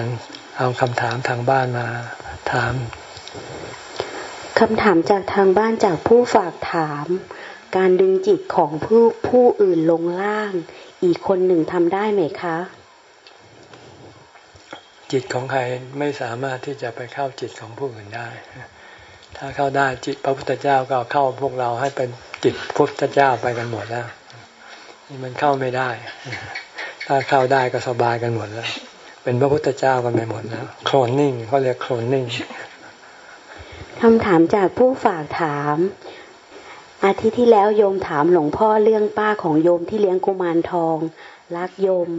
เอาคำถามทางบ้านมาถามคำถามจากทางบ้านจากผู้ฝากถาม การดึงจิตของผู้ผู้อื่นลงล่าง อีกคนหนึ่งทำได้ไหมคะ จิตของใครไม่สามารถที่จะไปเข้าจิตของผู้อื่นได้ ถ้าเข้าได้จิตพระพุทธเจ้าก็เข้าพวกเราให้เป็นจิตพระพุทธเจ้าไปกันหมดแล้วนี่มันเข้าไม่ได้ ถ้าเข้าได้ก็สบายกันหมดแล้ว เป็นพระพุทธเจ้ากันไปหมดแล้วโคลนนิ่งเขาเรียกโคลนนิ่งคำถามจากผู้ฝากถาม อาทิตย์ที่แล้วโยมถามหลวงพ่อเรื่องป้าของโยมที่เลี้ยงกุมารทอง รักโยม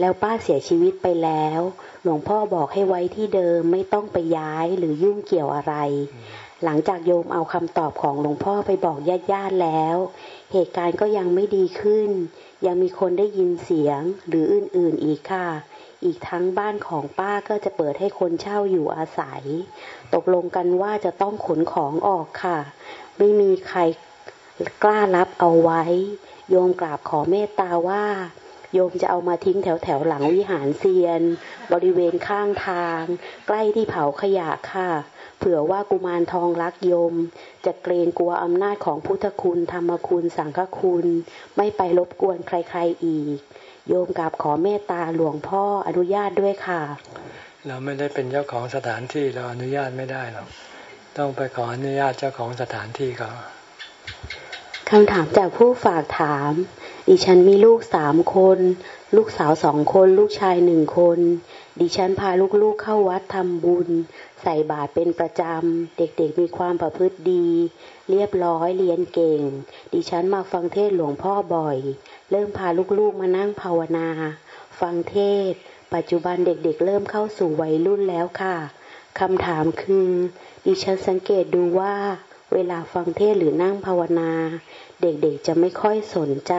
แล้วป้าเสียชีวิตไปแล้ว หลวงพ่อบอกให้ไว้ที่เดิมไม่ต้องไปย้ายหรือยุ่งเกี่ยวอะไร หลังจากโยมเอาคำตอบของหลวงพ่อไปบอกญาติญาติแล้ว เหตุการณ์ก็ยังไม่ดีขึ้น ยังมีคนได้ยินเสียงหรืออื่นๆอีกค่ะอีกทั้งบ้านของป้าก็จะเปิดให้คนเช่าอยู่อาศัย ตกลงกันว่าจะต้องขนของออกค่ะ ไม่มีใคร กล้ารับเอาไว้ โยมกราบขอเมตตาว่า โยมจะเอามาทิ้งแถวแถวหลังวิหารเซียน บริเวณข้างทาง ใกล้ที่เผาขยะค่ะ เผื่อว่ากุมารทองรักโยม จะเกรงกลัวอำนาจของพุทธคุณธรรมคุณสังฆคุณ ไม่ไปรบกวนใครๆอีก โยมกับขอเมตตาหลวงพ่ออนุญาตด้วยค่ะ เราไม่ได้เป็นเจ้าของสถานที่เราอนุญาตไม่ได้หรอกต้องไปขออนุญาตเจ้าของสถานที่เขา คำถามจากผู้ฝากถาม ดิฉันมีลูกสามคน ลูกสาวสองคน ลูกชายหนึ่งคน ดิฉันพาลูกๆเข้าวัดทำบุญ ใส่บาตรเป็นประจำ เด็กๆมีความประพฤติดี เรียบร้อยเรียนเก่ง ดิฉันมาฟังเทศหลวงพ่อบ่อย เริ่มพาลูกๆมานั่งภาวนา ฟังเทศ ปัจจุบันเด็กๆ เริ่มเข้าสู่วัยรุ่นแล้วค่ะ คำถามคือ ดิฉันสังเกตดูว่า เวลาฟังเทศหรือนั่งภาวนา เด็กๆจะไม่ค่อยสนใจ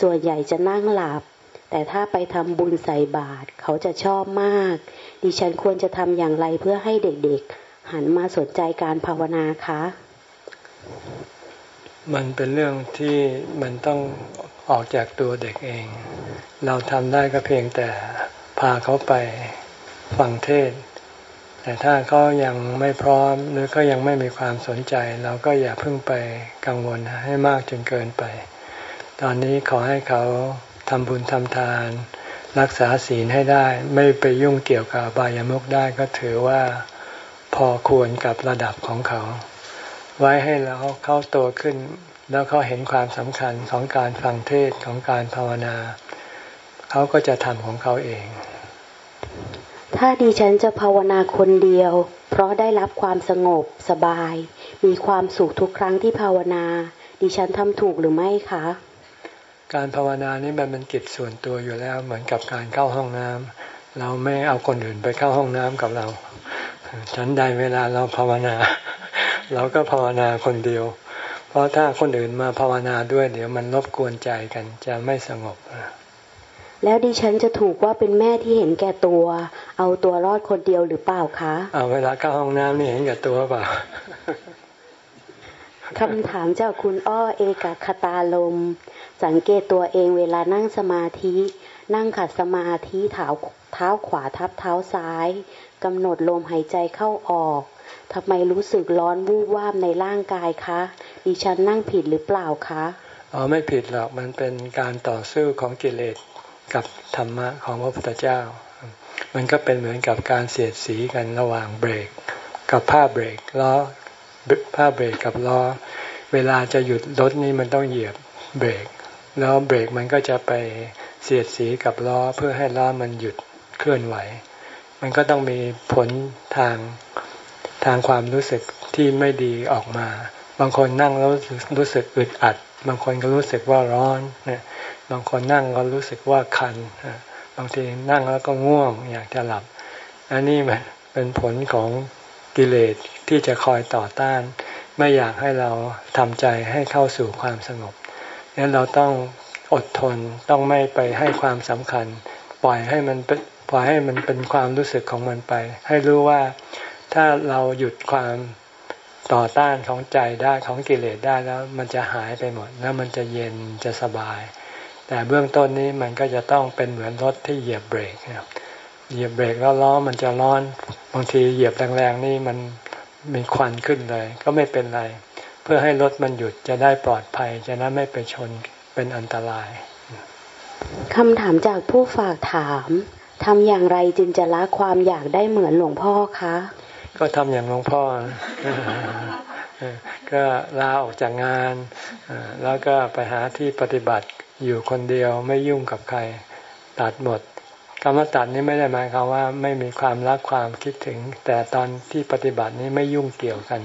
ส่วนใหญ่จะนั่งหลับ แต่ถ้าไปทำบุญใส่บาตรเขาจะชอบมาก ดิฉันควรจะทำอย่างไรเพื่อให้เด็กๆ หันมาสนใจการภาวนาคะ มันเป็นเรื่องที่มันต้องออกจากตัวเด็กเอง เราทำได้ก็เพียงแต่พาเขาไปฟังเทศ แต่ถ้าเขายังไม่พร้อมหรือเขายังไม่มีความสนใจ เราก็อย่าเพิ่งไปกังวลให้มากจนเกินไป ตอนนี้ขอให้เขาทำบุญทำทาน รักษาศีลให้ได้ ไม่ไปยุ่งเกี่ยวกับบายามุกได้ก็ถือว่าพอควรกับระดับของเขา ไว้ให้เราเขาโตขึ้น แล้วเขาเห็นความสำคัญของการฟังเทศของการภาวนา เขาก็จะทำของเขาเอง ถ้าดิฉันจะภาวนาคนเดียว เพราะได้รับความสงบสบาย มีความสุขทุกครั้งที่ภาวนา ดิฉันทำถูกหรือไม่คะ การภาวนานี้มันเป็นกิจส่วนตัวอยู่แล้ว เหมือนกับการเข้าห้องน้ำเราไม่เอาคนอื่นไปเข้าห้องน้ำกับเราฉันใดเวลาเราภาวนา เราก็ภาวนาคนเดียว เพราะถ้าคนอื่นมาภาวนาด้วยเดี๋ยวมันรบกวนใจกันจะไม่สงบ แล้วดิฉันจะถูกว่าเป็นแม่ที่เห็นแก่ตัว เอาตัวรอดคนเดียวหรือเปล่าคะเอาเวลาเข้าห้องน้ำนี่เห็นแก่ตัวเปล่าคำถามจากคุณอ้อเอกคตาลม สังเกตตัวเองเวลานั่งสมาธิ นั่งขัดสมาธิเท้าเท้าขวาทับเท้าซ้ายกำหนดลมหายใจเข้าออกทำไมรู้สึกร้อนวูบวาบในร่างกายคะดิฉันนั่งผิดหรือเปล่าคะอ๋อไม่ผิดหรอกมันเป็นการต่อสู้ของกิเลส กับธรรมะของพระพุทธเจ้า มันก็เป็นเหมือนกับการเสียดสีกันระหว่างเบรก กับผ้าเบรกล้อผ้าเบรกกับล้อ เวลาจะหยุดรถนี่มันต้องเหยียบเบรก แล้วเบรกมันก็จะไปเสียดสีกับล้อเพื่อให้ล้อมันหยุดเคลื่อนไหว มันก็ต้องมีผลทางทางความรู้สึกที่ไม่ดีออกมา บางคนนั่งแล้วรู้สึกอึดอัด บางคนก็รู้สึกว่าร้อนเนี่ย บางคนนั่งก็รู้สึกว่าคัน บางทีนั่งแล้วก็ง่วงอยากจะหลับ อันนี้เป็นผลของกิเลสที่จะคอยต่อต้าน ไม่อยากให้เราทำใจให้เข้าสู่ความสงบงั้นเราต้องอดทนต้องไม่ไปให้ความสำคัญ ปล่อยให้มันปล่อยให้มันเป็นความรู้สึกของมันไป ให้รู้ว่าถ้าเราหยุดความต่อต้านของใจได้ของกิเลสได้แล้ว มันจะหายไปหมด แล้วมันจะเย็นจะสบาย แต่เบื้องต้นนี้มันก็จะต้องเป็นเหมือนรถที่เหยียบเบรกเหยียบเบรกแล้วล้อมันจะร้อนบางทีเหยียบแรงๆนี่มันมีควันขึ้นเลย ก็ไม่เป็นไร เพื่อให้รถมันหยุดจะได้ปลอดภัย จะได้ไม่ไปชนเป็นอันตรายคำถามจากผู้ฝากถามทำอย่างไรจึงจะละความอยากได้เหมือนหลวงพ่อคะ ก็ทำอย่างหลวงพ่อ ก็ลาออกจากงาน แล้วก็ไปหาที่ปฏิบัติ อยู่คนเดียวไม่ยุ่งกับใคร ตัดหมดคำว่าตัดนี้ไม่ได้หมายความว่าไม่มีความรักความคิดถึง แต่ตอนที่ปฏิบัตินี้ไม่ยุ่งเกี่ยวกัน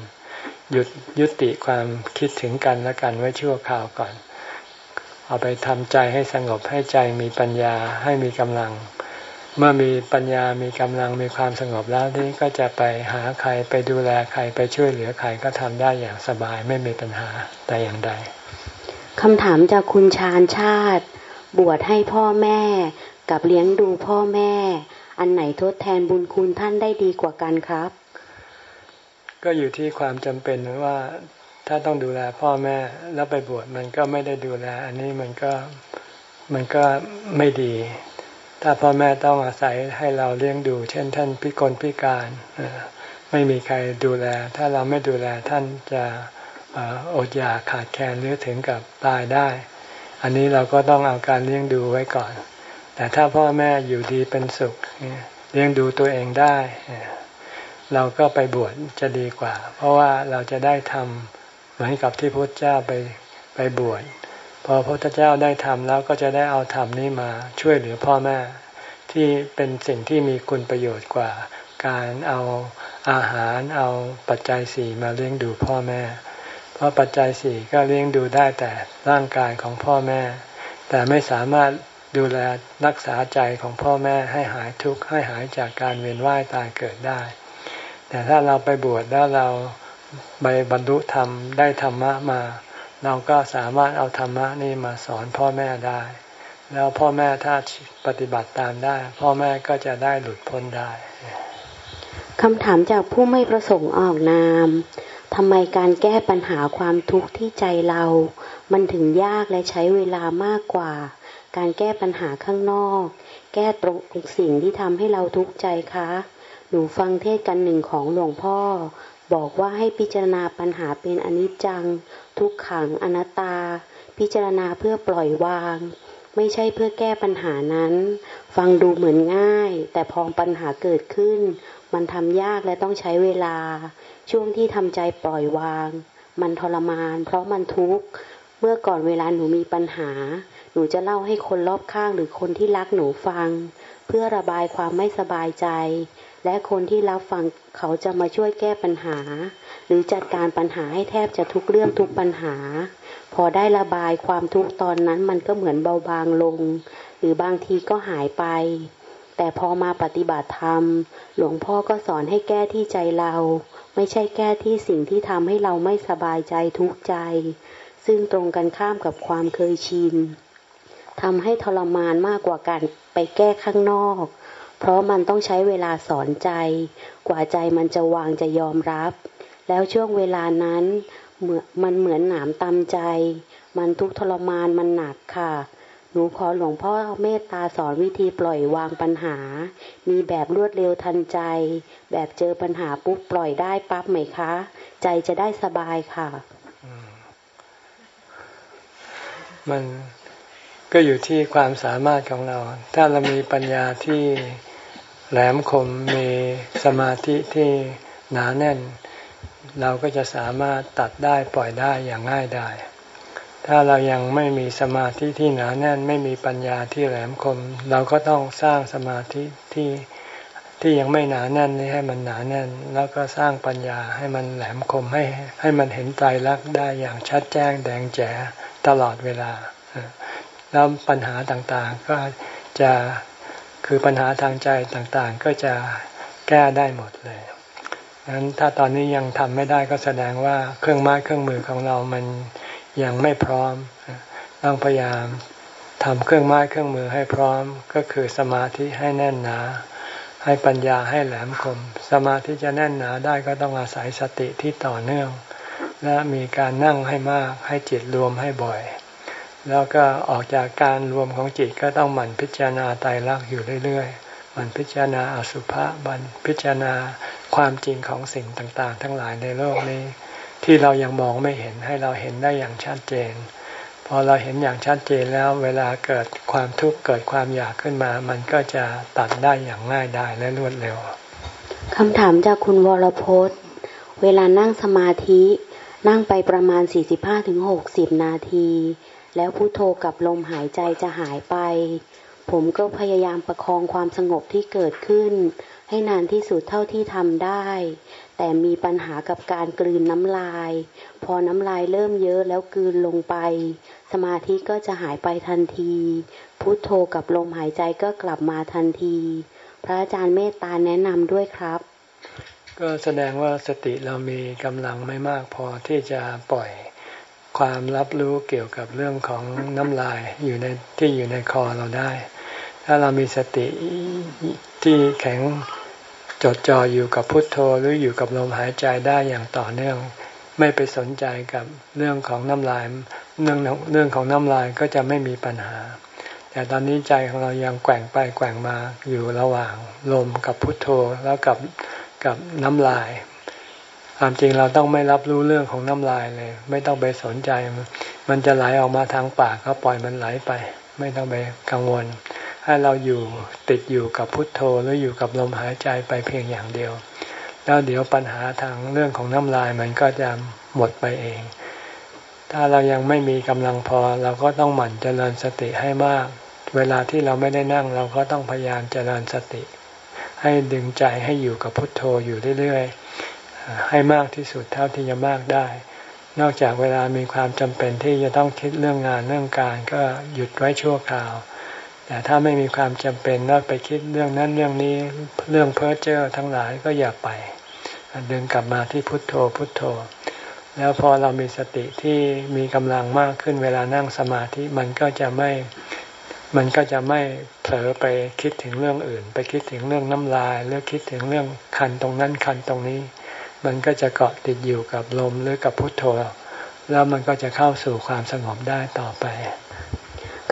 หยุดยุติความคิดถึงกันและกันไว้ชั่วคราวก่อน เอาไปทำใจให้สงบให้ใจมีปัญญาให้มีกำลัง เมื่อมีปัญญามีกำลังมีความสงบแล้วนี่ก็จะไปหาใครไปดูแลใครไปช่วยเหลือใครก็ทำได้อย่างสบายไม่มีปัญหาแต่อย่างใด คำถามจากคุณชาญชาติ บวชให้พ่อแม่กับเลี้ยงดูพ่อแม่ อันไหนทดแทนบุญคุณท่านได้ดีกว่ากันครับ ก็อยู่ที่ความจำเป็นว่าถ้าต้องดูแลพ่อแม่แล้วไปบวชมันก็ไม่ได้ดูแล อันนี้มันก็มันก็ไม่ดี ถ้าพ่อแม่ต้องอาศัยให้เราเลี้ยงดู เช่น ท่านพิกลพิการไม่มีใครดูแล ถ้าเราไม่ดูแลท่านจะ อดอยากขาดแคลนหรือถึงกับตายได้ อันนี้เราก็ต้องเอาการเลี้ยงดูไว้ก่อน แต่ถ้าพ่อแม่อยู่ดีเป็นสุขเลี้ยงดูตัวเองได้ เราก็ไปบวชจะดีกว่า เพราะว่าเราจะได้ทำเหมือนกับที่พระเจ้าไปไปบวชพอพระพุทธเจ้าได้ทำแล้วก็จะได้เอาธรรมนี้มาช่วยเหลือพ่อแม่ที่เป็นสิ่งที่มีคุณประโยชน์กว่า การเอาอาหารเอาปัจจัยสี่มาเลี้ยงดูพ่อแม่ ราะปัจจัยสี่ก็เลี้ยงดูได้แต่ร่างกายของพ่อแม่ แต่ไม่สามารถดูแลรักษาใจของพ่อแม่ให้หายทุกข์ให้หายจากการเวียนว่ายตายเกิดได้ แต่ถ้าเราไปบวชแล้วเราไปบรรลุธรรมได้ธรรมะมา เราก็สามารถเอาธรรมะนี่มาสอนพ่อแม่ได้ แล้วพ่อแม่ถ้าปฏิบัติตามได้ พ่อแม่ก็จะได้หลุดพ้นได้คำถามจากผู้ไม่ประสงค์ออกนาม ทำไมการแก้ปัญหาความทุกข์ที่ใจเรา มันถึงยากและใช้เวลามากกว่า การแก้ปัญหาข้างนอก แก้ตรงสิ่งที่ทำให้เราทุกข์ใจคะ หนูฟังเทศกันหนึ่งของหลวงพ่อ บอกว่าให้พิจารณาปัญหาเป็นอนิจจัง ทุกขังอนัตตา พิจารณาเพื่อปล่อยวาง ไม่ใช่เพื่อแก้ปัญหานั้น ฟังดูเหมือนง่าย แต่พอปัญหาเกิดขึ้น มันทำยากและต้องใช้เวลา ช่วงที่ทำใจปล่อยวาง มันทรมาน เพราะมันทุกข์ เมื่อก่อนเวลาหนูมีปัญหา หนูจะเล่าให้คนรอบข้างหรือคนที่รักหนูฟัง เพื่อระบายความไม่สบายใจ และคนที่รับฟังเขาจะมาช่วยแก้ปัญหา หรือจัดการปัญหาให้แทบจะทุกเรื่องทุกปัญหา พอได้ระบายความทุกข์ตอนนั้นมันก็เหมือนเบาบางลง หรือบางทีก็หายไปแต่พอมาปฏิบัติธรรม หลวงพ่อก็สอนให้แก้ที่ใจเรา ไม่ใช่แก้ที่สิ่งที่ทำให้เราไม่สบายใจทุกข์ใจ ซึ่งตรงกันข้ามกับความเคยชินทำให้ทรมานมากกว่าการไปแก้ข้างนอก เพราะมันต้องใช้เวลาสอนใจ กว่าใจมันจะวางจะยอมรับ แล้วช่วงเวลานั้นมันเหมือนหนามตำใจ มันทุกทรมานมันหนักค่ะ หนูขอหลวงพ่อเมตตาสอนวิธีปล่อยวางปัญหา มีแบบรวดเร็วทันใจ แบบเจอปัญหาปุ๊บปล่อยได้ปั๊บไหมคะ ใจจะได้สบายค่ะ มันก็อยู่ที่ความสามารถของเรา ถ้าเรามีปัญญาที่แหลมคม มีสมาธิที่หนาแน่น เราก็จะสามารถตัดได้ปล่อยได้อย่างง่ายได้ ถ้าเรายังไม่มีสมาธิที่หนาแน่นไม่มีปัญญาที่แหลมคม เราก็ต้องสร้างสมาธิที่ที่ยังไม่หนาแน่นนี้ให้มันหนาแน่น แล้วก็สร้างปัญญาให้มันแหลมคมให้ให้มันเห็นใจรักได้อย่างชัดแจ้งแดงแจ๋ตลอดเวลาแล้วปัญหาต่างๆก็จะคือปัญหาทางใจต่างๆ ก็จะแก้ได้หมดเลยงั้นถ้าตอนนี้ยังทำไม่ได้ก็แสดงว่าเครื่องไม้เครื่องมือของเรามัน ยังไม่พร้อม ต้องพยายามทำเครื่องไม้เครื่องมือให้พร้อมก็คือสมาธิให้แน่นหนา ให้ปัญญาให้แหลมคม สมาธิจะแน่นหนาได้ก็ต้องอาศัยสติที่ต่อเนื่อง และมีการนั่งให้มากให้จิตรวมให้บ่อย แล้วก็ออกจากการรวมของจิตก็ต้องหมั่นพิจารณาไตรลักษณ์อยู่เรื่อยๆหมั่นพิจารณาอสุภะบันพิจารณาความจริงของสิ่งต่างๆ ทั้งหลายในโลกนี้ ที่เรายังมองไม่เห็นให้เราเห็นได้อย่างชัดเจน พอเราเห็นอย่างชัดเจนแล้วเวลาเกิดความทุกข์เกิดความอยากขึ้นมา มันก็จะตัดได้อย่างง่ายได้และรวดเร็วคำถามจากคุณวรพจน์ เวลานั่งสมาธินั่งไปประมาณ 45-60 นาที แล้วพุโทโธกับลมหายใจจะหายไป ผมก็พยายามประคองความสงบที่เกิดขึ้น ให้นานที่สุดเท่าที่ทำได้ แต่มีปัญหากับการกลืนน้ำลาย พอน้ำลายเริ่มเยอะแล้วกลืนลงไป สมาธิก็จะหายไปทันที พุโทโธกับลมหายใจก็กลับมาทันที พระอาจารย์เมตตาแนะนำด้วยครับ ก็แสดงว่าสติเรามีกำลังไม่มากพอที่จะปล่อยความรับรู้เกี่ยวกับเรื่องของน้ำลายอยู่ในที่อยู่ในคอเราได้ ถ้าเรามีสติที่แข็ง จดจ่ออยู่กับพุทโธหรืออยู่กับลมหายใจได้อย่างต่อเนื่อง ไม่ไปสนใจกับเรื่องของน้ำลายเรื่องเรื่องของน้ำลายก็จะไม่มีปัญหา แต่ตอนนี้ใจของเรายังแกว่งไปแกว่งมาอยู่ระหว่างลมกับพุทโธแล้วกับกับน้ำลายความจริงเราต้องไม่รับรู้เรื่องของน้ำลายเลย ไม่ต้องไปสนใจ มันจะไหลออกมาทางปากก็ปล่อยมันไหลไป ไม่ต้องไปกังวล ให้เราอยู่ติดอยู่กับพุทโธหรืออยู่กับลมหายใจไปเพียงอย่างเดียว แล้วเดี๋ยวปัญหาทางเรื่องของน้ำลายมันก็จะหมดไปเอง ถ้าเรายังไม่มีกำลังพอเราก็ต้องหมั่นเจริญสติให้มาก เวลาที่เราไม่ได้นั่งเราก็ต้องพยายามเจริญสติ ให้ดึงใจให้อยู่กับพุทโธอยู่เรื่อยๆ ให้มากที่สุดเท่าที่จะมากได้นอกจากเวลามีความจำเป็นที่จะต้องคิดเรื่องงานเรื่องการก็หยุดไว้ชั่วคราว แต่ถ้าไม่มีความจำเป็นแล้วไปคิดเรื่องนั้นเรื่องนี้เรื่องเพ้อเจ้อทั้งหลายก็อย่าไปดึงกลับมาที่พุทโธพุทโธ แล้วพอเรามีสติที่มีกำลังมากขึ้นเวลานั่งสมาธิมันก็จะไม่มันก็จะไม่เผลอไปคิดถึงเรื่องอื่น ไปคิดถึงเรื่องน้ำลายหรือคิดถึงเรื่องคันตรงนั้นคันตรงนี้ มันก็จะเกาะติดอยู่กับลมหรือกับพุทโธ แล้วมันก็จะเข้าสู่ความสงบได้ต่อไป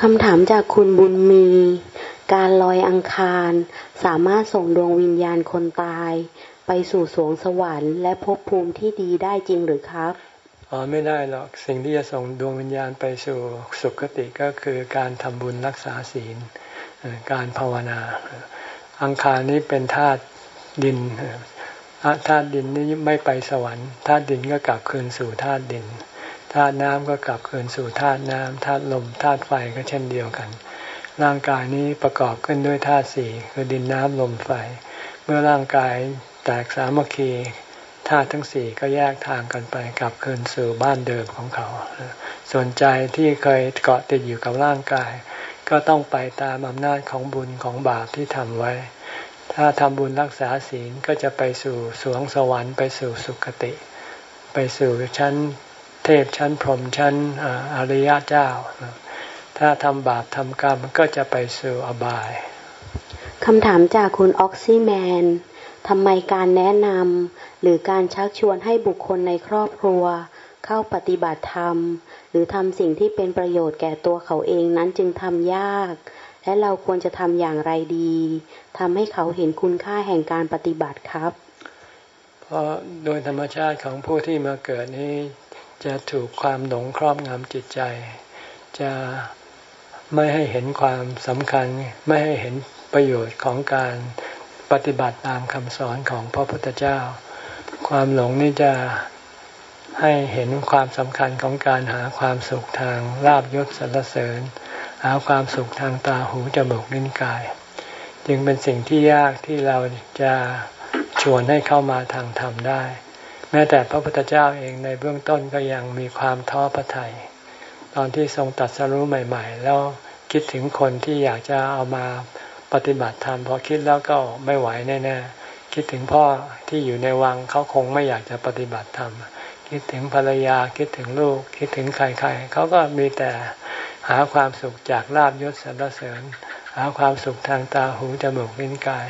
คำถามจากคุณบุญมี การลอยอังคาร สามารถส่งดวงวิญญาณคนตาย ไปสู่สวงสวรรค์และภพภูมิที่ดีได้จริงหรือครับอ๋อไม่ได้หรอกสิ่งที่จะส่งดวงวิญญาณไปสู่สุคติก็คือการทำบุญรักษาศีล การภาวนา อังคารนี้เป็นธาตุดินธาตุดินนี้ไม่ไปสวรรค์ธาตุดินก็กลับคืนสู่ธาตุดิน ธาตุน้ำก็กลับคืนสู่ธาตุน้ำธาตุลมธาตุไฟก็เช่นเดียวกัน ร่างกายนี้ประกอบขึ้นด้วยธาตุสี่คือดินน้ำลมไฟ เมื่อร่างกายแตกสามัคคีธาตุทั้งสี่ก็แยกทางกันไปกลับคืนสู่บ้านเดิมของเขา ส่วนใจที่เคยเกาะติดอยู่กับร่างกาย ก็ต้องไปตามอำนาจของบุญของบาปที่ทำไว้ ถ้าทำบุญรักษาศีลก็จะไปสู่สวงสวรรค์ไปสู่สุคติ ไปสู่ชั้น ทพชั้นพรหมชั้นอริยเจ้า ถ้าทำบาปทำกรรมก็จะไปสู่อบายคำถามจากคุณออกซิแมนทำไมการแนะนำหรือการชักชวนให้บุคคลในครอบครัว เข้าปฏิบัติธรรม หรือทำสิ่งที่เป็นประโยชน์แก่ตัวเขาเองนั้นจึงทำยาก และเราควรจะทำอย่างไรดีทำให้เขาเห็นคุณค่าแห่งการปฏิบัติครับ เพราะโดยธรรมชาติของผู้ที่มาเกิดนี้ จะถูกความหลงครอบงำจิตใจ จะไม่ให้เห็นความสำคัญ ไม่ให้เห็นประโยชน์ของการปฏิบัติตามคำสอนของพระพุทธเจ้า ความหลงนี่จะให้เห็นความสำคัญของการหาความสุขทางลาบยศสรรเสริญ หาความสุขทางตาหูจมูกลิ้นกาย จึงเป็นสิ่งที่ยากที่เราจะชวนให้เข้ามาทางธรรมได้ แม้แต่พระพุทธเจ้าเองในเบื้องต้นก็ยังมีความท้อพระทยัยตอนที่ทรงตัดสรู้ใหม่ ๆ แล้วคิดถึงคนที่อยากจะเอามาปฏิบัติธรรมพอคิดแล้วก็ไม่ไหวแน่ๆคิดถึงพ่อที่อยู่ในวังเขาคงไม่อยากจะปฏิบัติธรรมคิดถึงภรรยาคิดถึงลูก คิดถึงใครๆเขาก็มีแต่หาความสุขจากลาบยศสรรเสริญ หาความสุขทางตาหูจมูกลิ้นกาย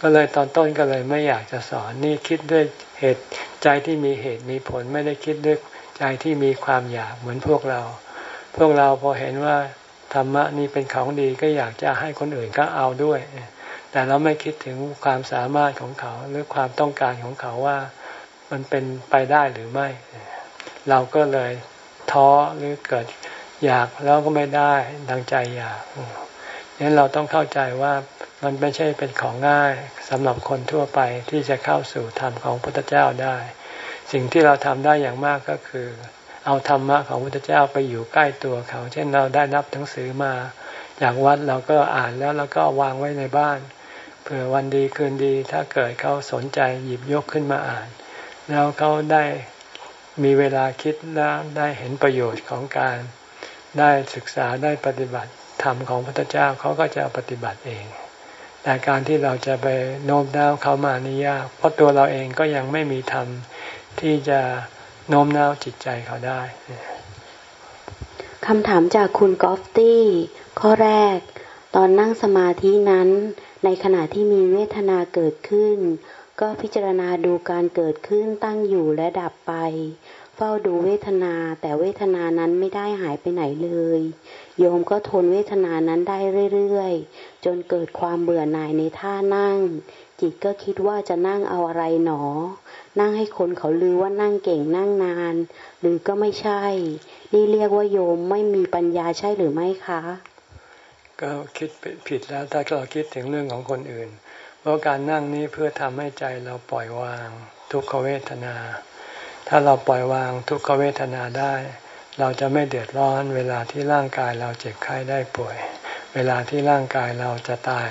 ก็เลยตอนต้นก็เลยไม่อยากจะสอนนี่คิดด้วย เหตุใจที่มีเหตุมีผลไม่ได้คิดด้วยใจที่มีความอยากเหมือนพวกเรา พวกเราพอเห็นว่าธรรมะนี่เป็นของดีก็อยากจะให้คนอื่นก็เอาด้วย แต่เราไม่คิดถึงความสามารถของเขาหรือความต้องการของเขาว่ามันเป็นไปได้หรือไม่ เราก็เลยท้อหรือเกิดอยากแล้วก็ไม่ได้ดังใจอยาก นั้นเราต้องเข้าใจว่ามันไม่ใช่เป็นของง่ายสำหรับคนทั่วไปที่จะเข้าสู่ธรรมของพระพุทธเจ้าได้ สิ่งที่เราทำได้อย่างมากก็คือ เอาธรรมะของพระพุทธเจ้าไปอยู่ใกล้ตัวเขา เช่นเราได้รับหนังสือมาจากวัดเราก็อ่านแล้วเราก็วางไว้ในบ้านเผื่อวันดีคืนดีถ้าเกิดเขาสนใจหยิบยกขึ้นมาอ่าน แล้วเขาได้มีเวลาคิดแล้วได้เห็นประโยชน์ของการได้ศึกษาได้ปฏิบัติ ธรรมของพระพุทธเจ้าเขาก็จะปฏิบัติเอง แต่การที่เราจะไปโน้มน้าวเขามานี่ยากเพราะตัวเราเองก็ยังไม่มีธรรมที่จะโน้มน้าวจิตใจเขาได้คำถามจากคุณกอฟตี้ ข้อแรก ตอนนั่งสมาธินั้น ในขณะที่มีเวทนาเกิดขึ้น ก็พิจารณาดูการเกิดขึ้นตั้งอยู่และดับไป เฝ้าดูเวทนาแต่เวทนานั้นไม่ได้หายไปไหนเลย โยมก็ทนเวทนานั้นได้เรื่อยๆ จนเกิดความเบื่อหน่ายในท่านั่ง จิตก็คิดว่าจะนั่งเอาอะไรหนอ นั่งให้คนเขาลือว่านั่งเก่งนั่งนาน หรือก็ไม่ใช่ นี่เรียกว่าโยมไม่มีปัญญาใช่หรือไม่คะ ก็คิดผิดแล้วถ้าเราคิดถึงเรื่องของคนอื่น เพราะการนั่งนี้เพื่อทำให้ใจเราปล่อยวาง ทุกขเวทนา ถ้าเราปล่อยวางทุกขเวทนาได้ เราจะไม่เดือดร้อนเวลาที่ร่างกายเราเจ็บไข้ได้ป่วย เวลาที่ร่างกายเราจะตาย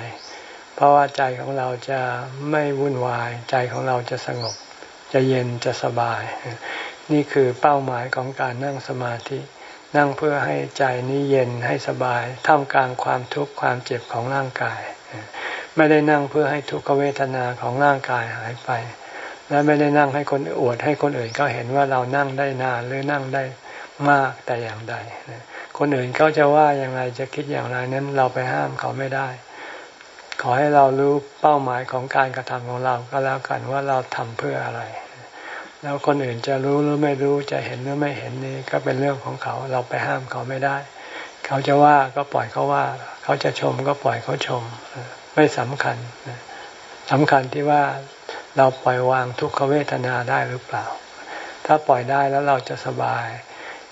เพราะว่าใจของเราจะไม่วุ่นวาย ใจของเราจะสงบ จะเย็นจะสบาย นี่คือเป้าหมายของการนั่งสมาธิ นั่งเพื่อให้ใจนี้เย็นให้สบาย ท่ามกลางความทุกข์ความเจ็บของร่างกาย ไม่ได้นั่งเพื่อให้ทุกขเวทนาของร่างกายหายไป และไม่ได้นั่งให้คนอวดให้คนอื่นก็เห็นว่าเรานั่งได้นานหรือนั่งได้ มากแต่อย่างใด คนอื่นเขาจะว่าอย่างไรจะคิดอย่างไรนั้นเราไปห้ามเขาไม่ได้ ขอให้เรารู้เป้าหมายของการกระทำของเราก็แล้วกันว่าเราทำเพื่ออะไร แล้วคนอื่นจะรู้หรือไม่รู้จะเห็นหรือไม่เห็นนี่ก็เป็นเรื่องของเขาเราไปห้ามเขาไม่ได้ เขาจะว่าก็ปล่อยเขาว่า เขาจะชมก็ปล่อยเขาชม ไม่สำคัญสำคัญที่ว่าเราปล่อยวางทุกขเวทนาได้หรือเปล่า ถ้าปล่อยได้แล้วเราจะสบาย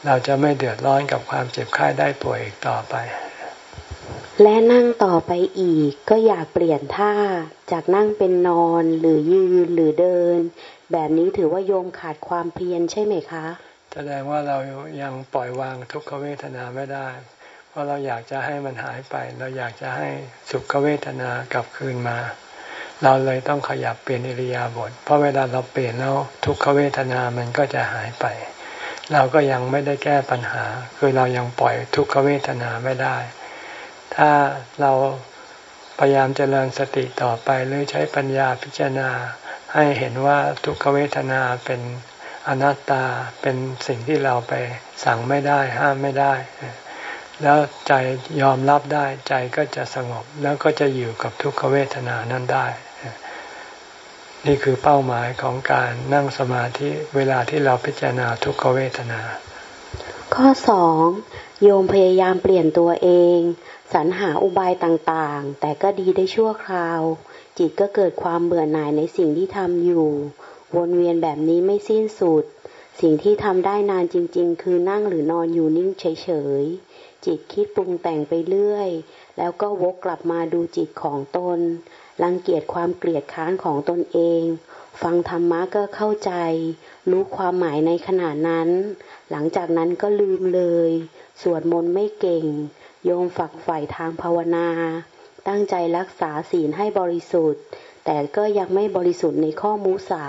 เราจะไม่เดือดร้อนกับความเจ็บไข้ได้ป่วยอีกต่อไป และนั่งต่อไปอีกก็อยากเปลี่ยนท่าจากนั่งเป็นนอนหรือยืนหรือเดิน แบบนี้ถือว่าโยมขาดความเพียรใช่ไหมคะ แสดงว่าเรายังปล่อยวางทุกขเวทนาไม่ได้ เพราะเราอยากจะให้มันหายไป เราอยากจะให้สุขเวทนากลับคืนมาเราเลยต้องขยับเปลี่ยนอิริยาบถเพราะเวลาเราเปลี่ยนแล้วทุกขเวทนามันก็จะหายไป เราก็ยังไม่ได้แก้ปัญหา คือเรายังปล่อยทุกขเวทนาไม่ได้ ถ้าเราพยายามเจริญสติต่อไปหรือใช้ปัญญาพิจารณา ให้เห็นว่าทุกขเวทนาเป็นอนัตตาเป็นสิ่งที่เราไปสั่งไม่ได้ห้ามไม่ได้ แล้วใจยอมรับได้ใจก็จะสงบแล้วก็จะอยู่กับทุกขเวทนานั้นได้ นี่คือเป้าหมายของการนั่งสมาธิเวลาที่เราพิจารณาทุกขเวทนา ข้อสองโยมพยายามเปลี่ยนตัวเอง สรรหาอุบายต่างๆ แต่ก็ดีได้ชั่วคราว จิตก็เกิดความเบื่อหน่ายในสิ่งที่ทำอยู่ วนเวียนแบบนี้ไม่สิ้นสุด สิ่งที่ทำได้นานจริง ๆ คือนั่งหรือนอนอยู่นิ่งเฉยๆจิตคิดปรุงแต่งไปเรื่อย แล้วก็วกกลับมาดูจิตของตน รังเกียจความเกลียดค้านของตนเอง ฟังธรรมะก็เข้าใจ รู้ความหมายในขณะนั้น หลังจากนั้นก็ลืมเลย สวดมนต์ไม่เก่ง โยมฝักใฝ่ทางภาวนา ตั้งใจรักษาศีลให้บริสุทธิ์ แต่ก็ยังไม่บริสุทธิ์ในข้อมูสา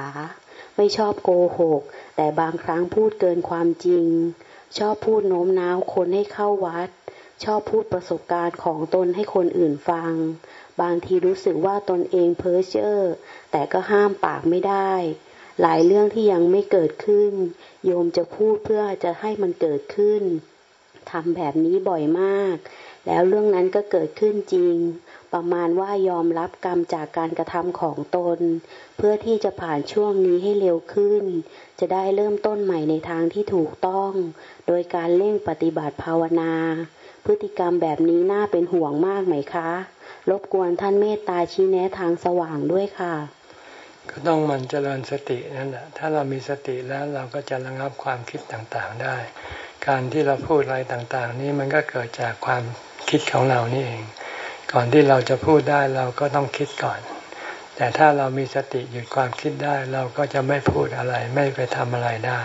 ไม่ชอบโกหก แต่บางครั้งพูดเกินความจริง ชอบพูดโน้มน้าวคนให้เข้าวัดชอบพูดประสบการณ์ของตนให้คนอื่นฟัง บางทีรู้สึกว่าตนเองเพ้อเจ้อแต่ก็ห้ามปากไม่ได้ หลายเรื่องที่ยังไม่เกิดขึ้น โยมจะพูดเพื่อจะให้มันเกิดขึ้นทำแบบนี้บ่อยมาก แล้วเรื่องนั้นก็เกิดขึ้นจริง ประมาณว่ายอมรับกรรมจากการกระทำของตน เพื่อที่จะผ่านช่วงนี้ให้เร็วขึ้น จะได้เริ่มต้นใหม่ในทางที่ถูกต้อง โดยการเร่งปฏิบัติภาวนา พฤติกรรมแบบนี้น่าเป็นห่วงมากไหมคะ รบกวนท่านเมตตาชี้แนะทางสว่างด้วยค่ะ ก็ต้องมันเจริญสตินั่นแหละ ถ้าเรามีสติแล้วเราก็จะระงับความคิดต่างๆได้ การที่เราพูดอะไรต่างๆ นี้มันก็เกิดจากความคิดของเรานี่เอง ก่อนที่เราจะพูดได้เราก็ต้องคิดก่อน แต่ถ้าเรามีสติหยุดความคิดได้ เราก็จะไม่พูดอะไรไม่ไปทำอะไรได้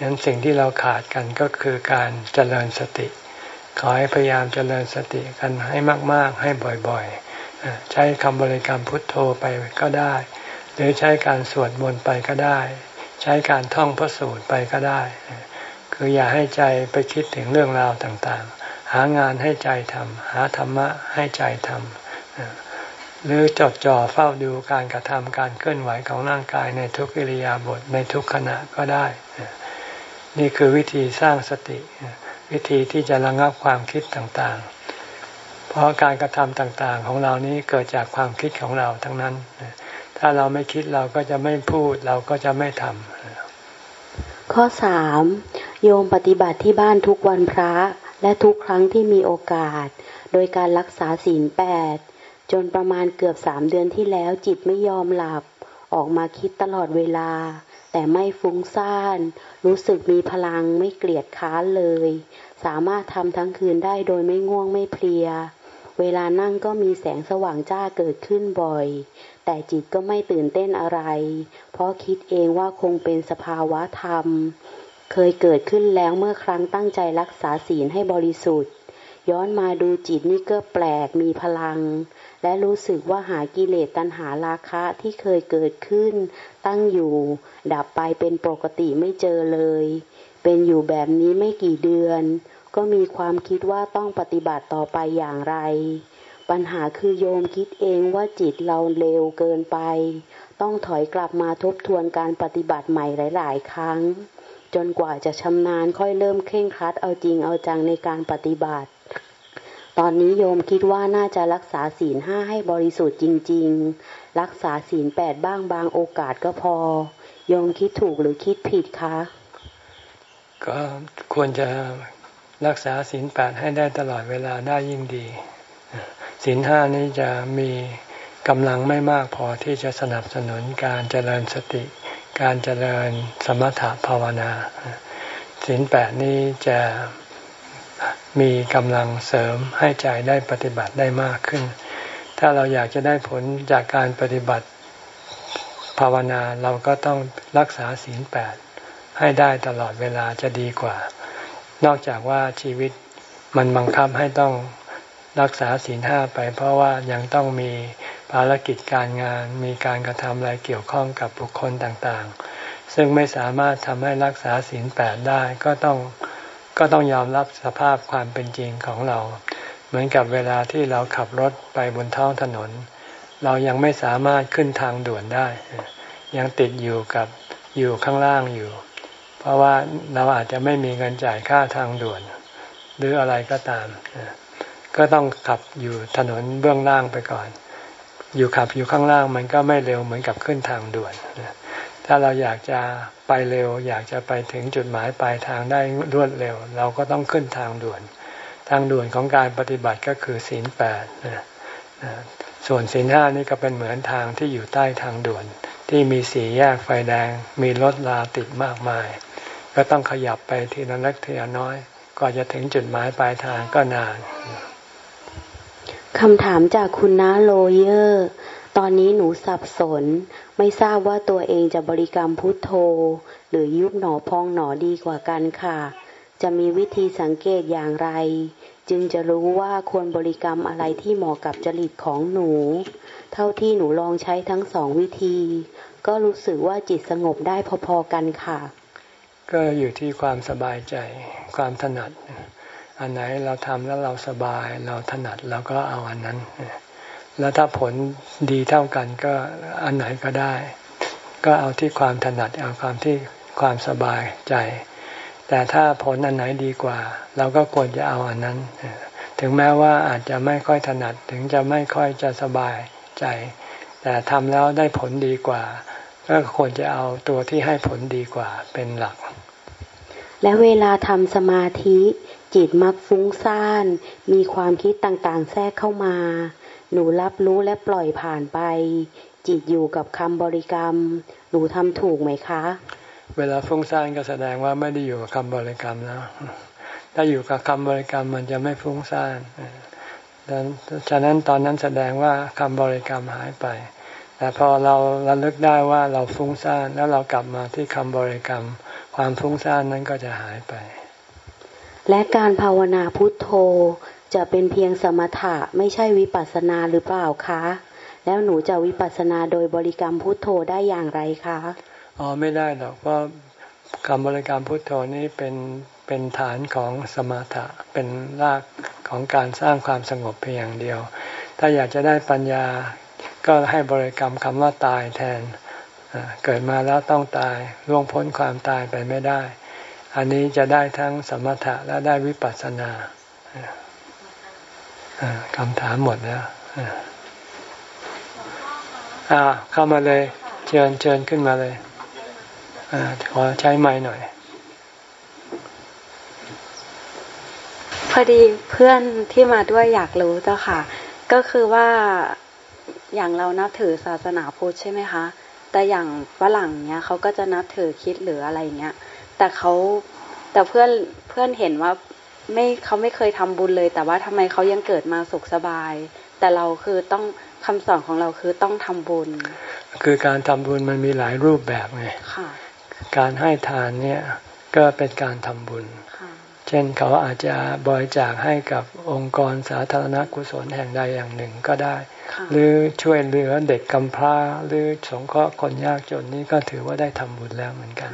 นั้นสิ่งที่เราขาดกันก็คือการเจริญสติ ขอให้พยายามเจริญสติกันให้มาก ๆ ให้บ่อยๆ ใช้คำบริกรรมพุทโธไปก็ได้ หรือใช้การสวดมนต์ไปก็ได้ ใช้การท่องพระสูตรไปก็ได้ คืออย่าให้ใจไปคิดถึงเรื่องราวต่างๆ หางานให้ใจทำหาธรรมะให้ใจทำหรือจดจ่อเฝ้าดูการกระทำการเคลื่อนไหวของร่างกายในทุกอิริยาบถในทุกขณะก็ได้ นี่คือวิธีสร้างสติ วิธีที่จะระงับความคิดต่างๆ เพราะการกระทำต่างๆ ของเรานี้เกิดจากความคิดของเราทั้งนั้น ถ้าเราไม่คิดเราก็จะไม่พูดเราก็จะไม่ทำข้อสามโยมปฏิบัติที่บ้านทุกวันพระและทุกครั้งที่มีโอกาส โดยการรักษาศีลแปดจนประมาณเกือบสามเดือนที่แล้วจิตไม่ยอมหลับ ออกมาคิดตลอดเวลา แต่ไม่ฟุ้งซ่าน รู้สึกมีพลังไม่เกลียดค้านเลย สามารถทำทั้งคืนได้โดยไม่ง่วงไม่เพลีย เวลานั่งก็มีแสงสว่างจ้าเกิดขึ้นบ่อย แต่จิตก็ไม่ตื่นเต้นอะไร เพราะคิดเองว่าคงเป็นสภาวะธรรม เคยเกิดขึ้นแล้วเมื่อครั้งตั้งใจรักษาศีลให้บริสุทธิ์ ย้อนมาดูจิตนี่ก็แปลกมีพลัง และรู้สึกว่าหากิเลสตัณหาราคะที่เคยเกิดขึ้น ตั้งอยู่ ดับไปเป็นปกติไม่เจอเลย เป็นอยู่แบบนี้ไม่กี่เดือน ก็มีความคิดว่าต้องปฏิบัติต่อไปอย่างไร ปัญหาคือโยมคิดเองว่าจิตเราเร็วเกินไป ต้องถอยกลับมาทบทวนการปฏิบัติใหม่หลาย ๆ ครั้ง จนกว่าจะชำนาญค่อยเริ่มเคร่งครัดเอาจริงเอาจังในการปฏิบัติ ตอนนี้โยมคิดว่าน่าจะรักษาศีลห้าให้บริสุทธิ์จริง ๆ รักษาศีลแปดบ้างบางโอกาสก็พอ โยมคิดถูกหรือคิดผิดคะ ก็ควรจะรักษาศีลแปดให้ได้ตลอดเวลาได้ยิ่งดีศีลห้านี้จะมีกำลังไม่มากพอที่จะสนับสนุนการเจริญสติ การเจริญสมถะภาวนาศีลแปดนี้จะ มีกำลังเสริมให้ใจได้ปฏิบัติได้มากขึ้น ถ้าเราอยากจะได้ผลจากการปฏิบัติภาวนาเราก็ต้องรักษาศีลแปดให้ได้ตลอดเวลาจะดีกว่า นอกจากว่าชีวิตมันบังคับให้ต้องรักษาศีลห้าไป เพราะว่ายังต้องมีภารกิจการงานมีการกระทำอะไรเกี่ยวข้องกับบุคคลต่างๆ ซึ่งไม่สามารถทำให้รักษาศีลแปดได้ก็ต้อง ก็ต้องยอมรับสภาพความเป็นจริงของเรา เหมือนกับเวลาที่เราขับรถไปบนท้องถนน เรายังไม่สามารถขึ้นทางด่วนได้ ยังติดอยู่กับอยู่ข้างล่างอยู่ เพราะว่าเราอาจจะไม่มีเงินจ่ายค่าทางด่วน หรืออะไรก็ตาม ก็ต้องขับอยู่ถนนเบื้องล่างไปก่อน อยู่ขับอยู่ข้างล่างมันก็ไม่เร็วเหมือนกับขึ้นทางด่วน ถ้าเราอยากจะไปเร็ว อยากจะไปถึงจุดหมายปลายทางได้รวดเร็ว เราก็ต้องขึ้นทางด่วน ทางด่วนของการปฏิบัติก็คือศีลแปดส่วนศีลห้านี่ก็เป็นเหมือนทางที่อยู่ใต้ทางด่วน ที่มีสีแยกไฟแดง มีรถลาติดมากมาย ก็ต้องขยับไปทีละเล็กทีละน้อยกว่าจะถึงจุดหมายปลายทางก็นานคำถามจากคุณน้าโลเยอร์ ตอนนี้หนูสับสน ไม่ทราบว่าตัวเองจะบริกรรมพุทโธ หรือยุบหนอพองหนอดีกว่ากันค่ะ จะมีวิธีสังเกตอย่างไร จึงจะรู้ว่าควรบริกรรมอะไรที่เหมาะกับจริตของหนู เท่าที่หนูลองใช้ทั้งสองวิธี ก็รู้สึกว่าจิตสงบได้พอๆกันค่ะ ก็อยู่ที่ความสบายใจความถนัด อันไหนเราทำแล้วเราสบาย เราถนัดเราก็เอาอันนั้น แล้วถ้าผลดีเท่ากันก็อันไหนก็ได้ ก็เอาที่ความถนัดเอาความที่ความสบายใจ แต่ถ้าผลอันไหนดีกว่า เราก็ควรจะเอาอันนั้น ถึงแม้ว่าอาจจะไม่ค่อยถนัดถึงจะไม่ค่อยจะสบายใจ แต่ทำแล้วได้ผลดีกว่า ก็ควรจะเอาตัวที่ให้ผลดีกว่าเป็นหลัก และเวลาทำสมาธิจิตมักฟุ้งซ่าน มีความคิดต่างๆ แทรกเข้ามา หนูรับรู้และปล่อยผ่านไป จิตอยู่กับคำบริกรรม หนูทำถูกไหมคะ เวลาฟุ้งซ่านก็แสดงว่าไม่ได้อยู่กับคำบริกรรมแล้วถ้าอยู่กับคำบริกรรมมันจะไม่ฟุ้งซ่านดังฉะนั้นตอนนั้นแสดงว่าคำบริกรรมหายไป แต่พอเราระลึกได้ว่าเราฟุ้งซ่านแล้วเรากลับมาที่คำบริกรรม ความฟุ้งซ่านนั้นก็จะหายไป และการภาวนาพุทโธ จะเป็นเพียงสมถะไม่ใช่วิปัสนาหรือเปล่าคะ แล้วหนูจะวิปัสสนาโดยบริกรรมพุทโธได้อย่างไรคะอ๋อไม่ได้หรอกเพราะคำบริกรรมพุทโธนี้เป็นเป็นฐานของสมถะเป็นรากของการสร้างความสงบเพียงอย่างเดียว ถ้าอยากจะได้ปัญญาก็ให้บริกรรมคำว่าตายแทนเกิดมาแล้วต้องตายล่วงพ้นความตายไปไม่ได้ อันนี้จะได้ทั้งสมถะและได้วิปัสสนา คำถามหมดแล้วอ่าเข้ามาเลย เชิญเชิญขึ้นมาเลยอขอใช้ไม้หน่อย พอดีเพื่อนที่มาด้วยอยากรู้เจ้าค่ะ ก็คือว่าอย่างเรานับถือศาสนาพุทธใช่ไหมคะ แต่อย่างฝรั่งเนี้ยเขาก็จะนับถือคิดหรืออะไรเงี้ย แต่เขาแต่เพื่อนเพื่อนเห็นว่า ไม่เขาไม่เคยทำบุญเลย แต่ว่าทำไมเขายังเกิดมาสุขสบาย แต่เราคือต้องคำสอนของเราคือต้องทำบุญ คือการทำบุญมันมีหลายรูปแบบไงการให้ทานเนี่ยก็เป็นการทำบุญ เช่นเขาอาจจะบริจาคให้กับองค์กรสาธารณกุศลแห่งใดอย่างหนึ่งก็ได้ หรือช่วยเหลือเด็กกำพร้า หรือสงเคราะห์คนยากจนนี่ก็ถือว่าได้ทำบุญแล้วเหมือนกัน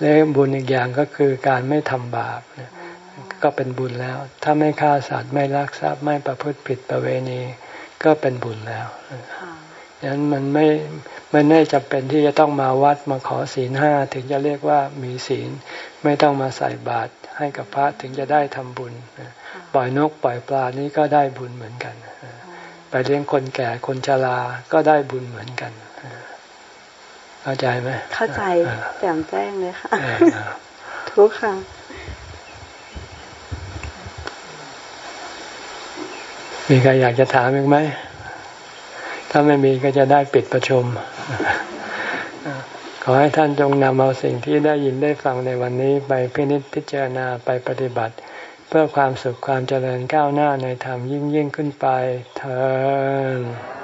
และบุญอีกอย่างก็คือการไม่ทำบาป ก็เป็นบุญแล้ว ถ้าไม่ฆ่าสัตว์ไม่ลักทรัพย์ไม่ประพฤติผิดประเวณี ก็เป็นบุญแล้วดังนั้นมันไม่ไม่ได้จำเป็นที่จะต้องมาวัดมาขอศีลห้าถึงจะเรียกว่ามีศีล ไม่ต้องมาใส่บาตรให้กับพระถึงจะได้ทำบุญ ปล่อยนกปล่อยปลานี้ก็ได้บุญเหมือนกัน ไปเลี้ยงคนแก่คนชราก็ได้บุญเหมือนกัน เข้าใจไหมเข้าใจแจ่มแจ้งเลยค่ะทุกค่ะ มีใครอยากจะถามอีกไหม ถ้าไม่มีก็จะได้ปิดประชุม ขอให้ท่านจงนำเอาสิ่งที่ได้ยินได้ฟังในวันนี้ไปพินิจพิจารณาไปปฏิบัติ เพื่อความสุขความเจริญก้าวหน้าในธรรมยิ่งยิ่งขึ้นไปเธอ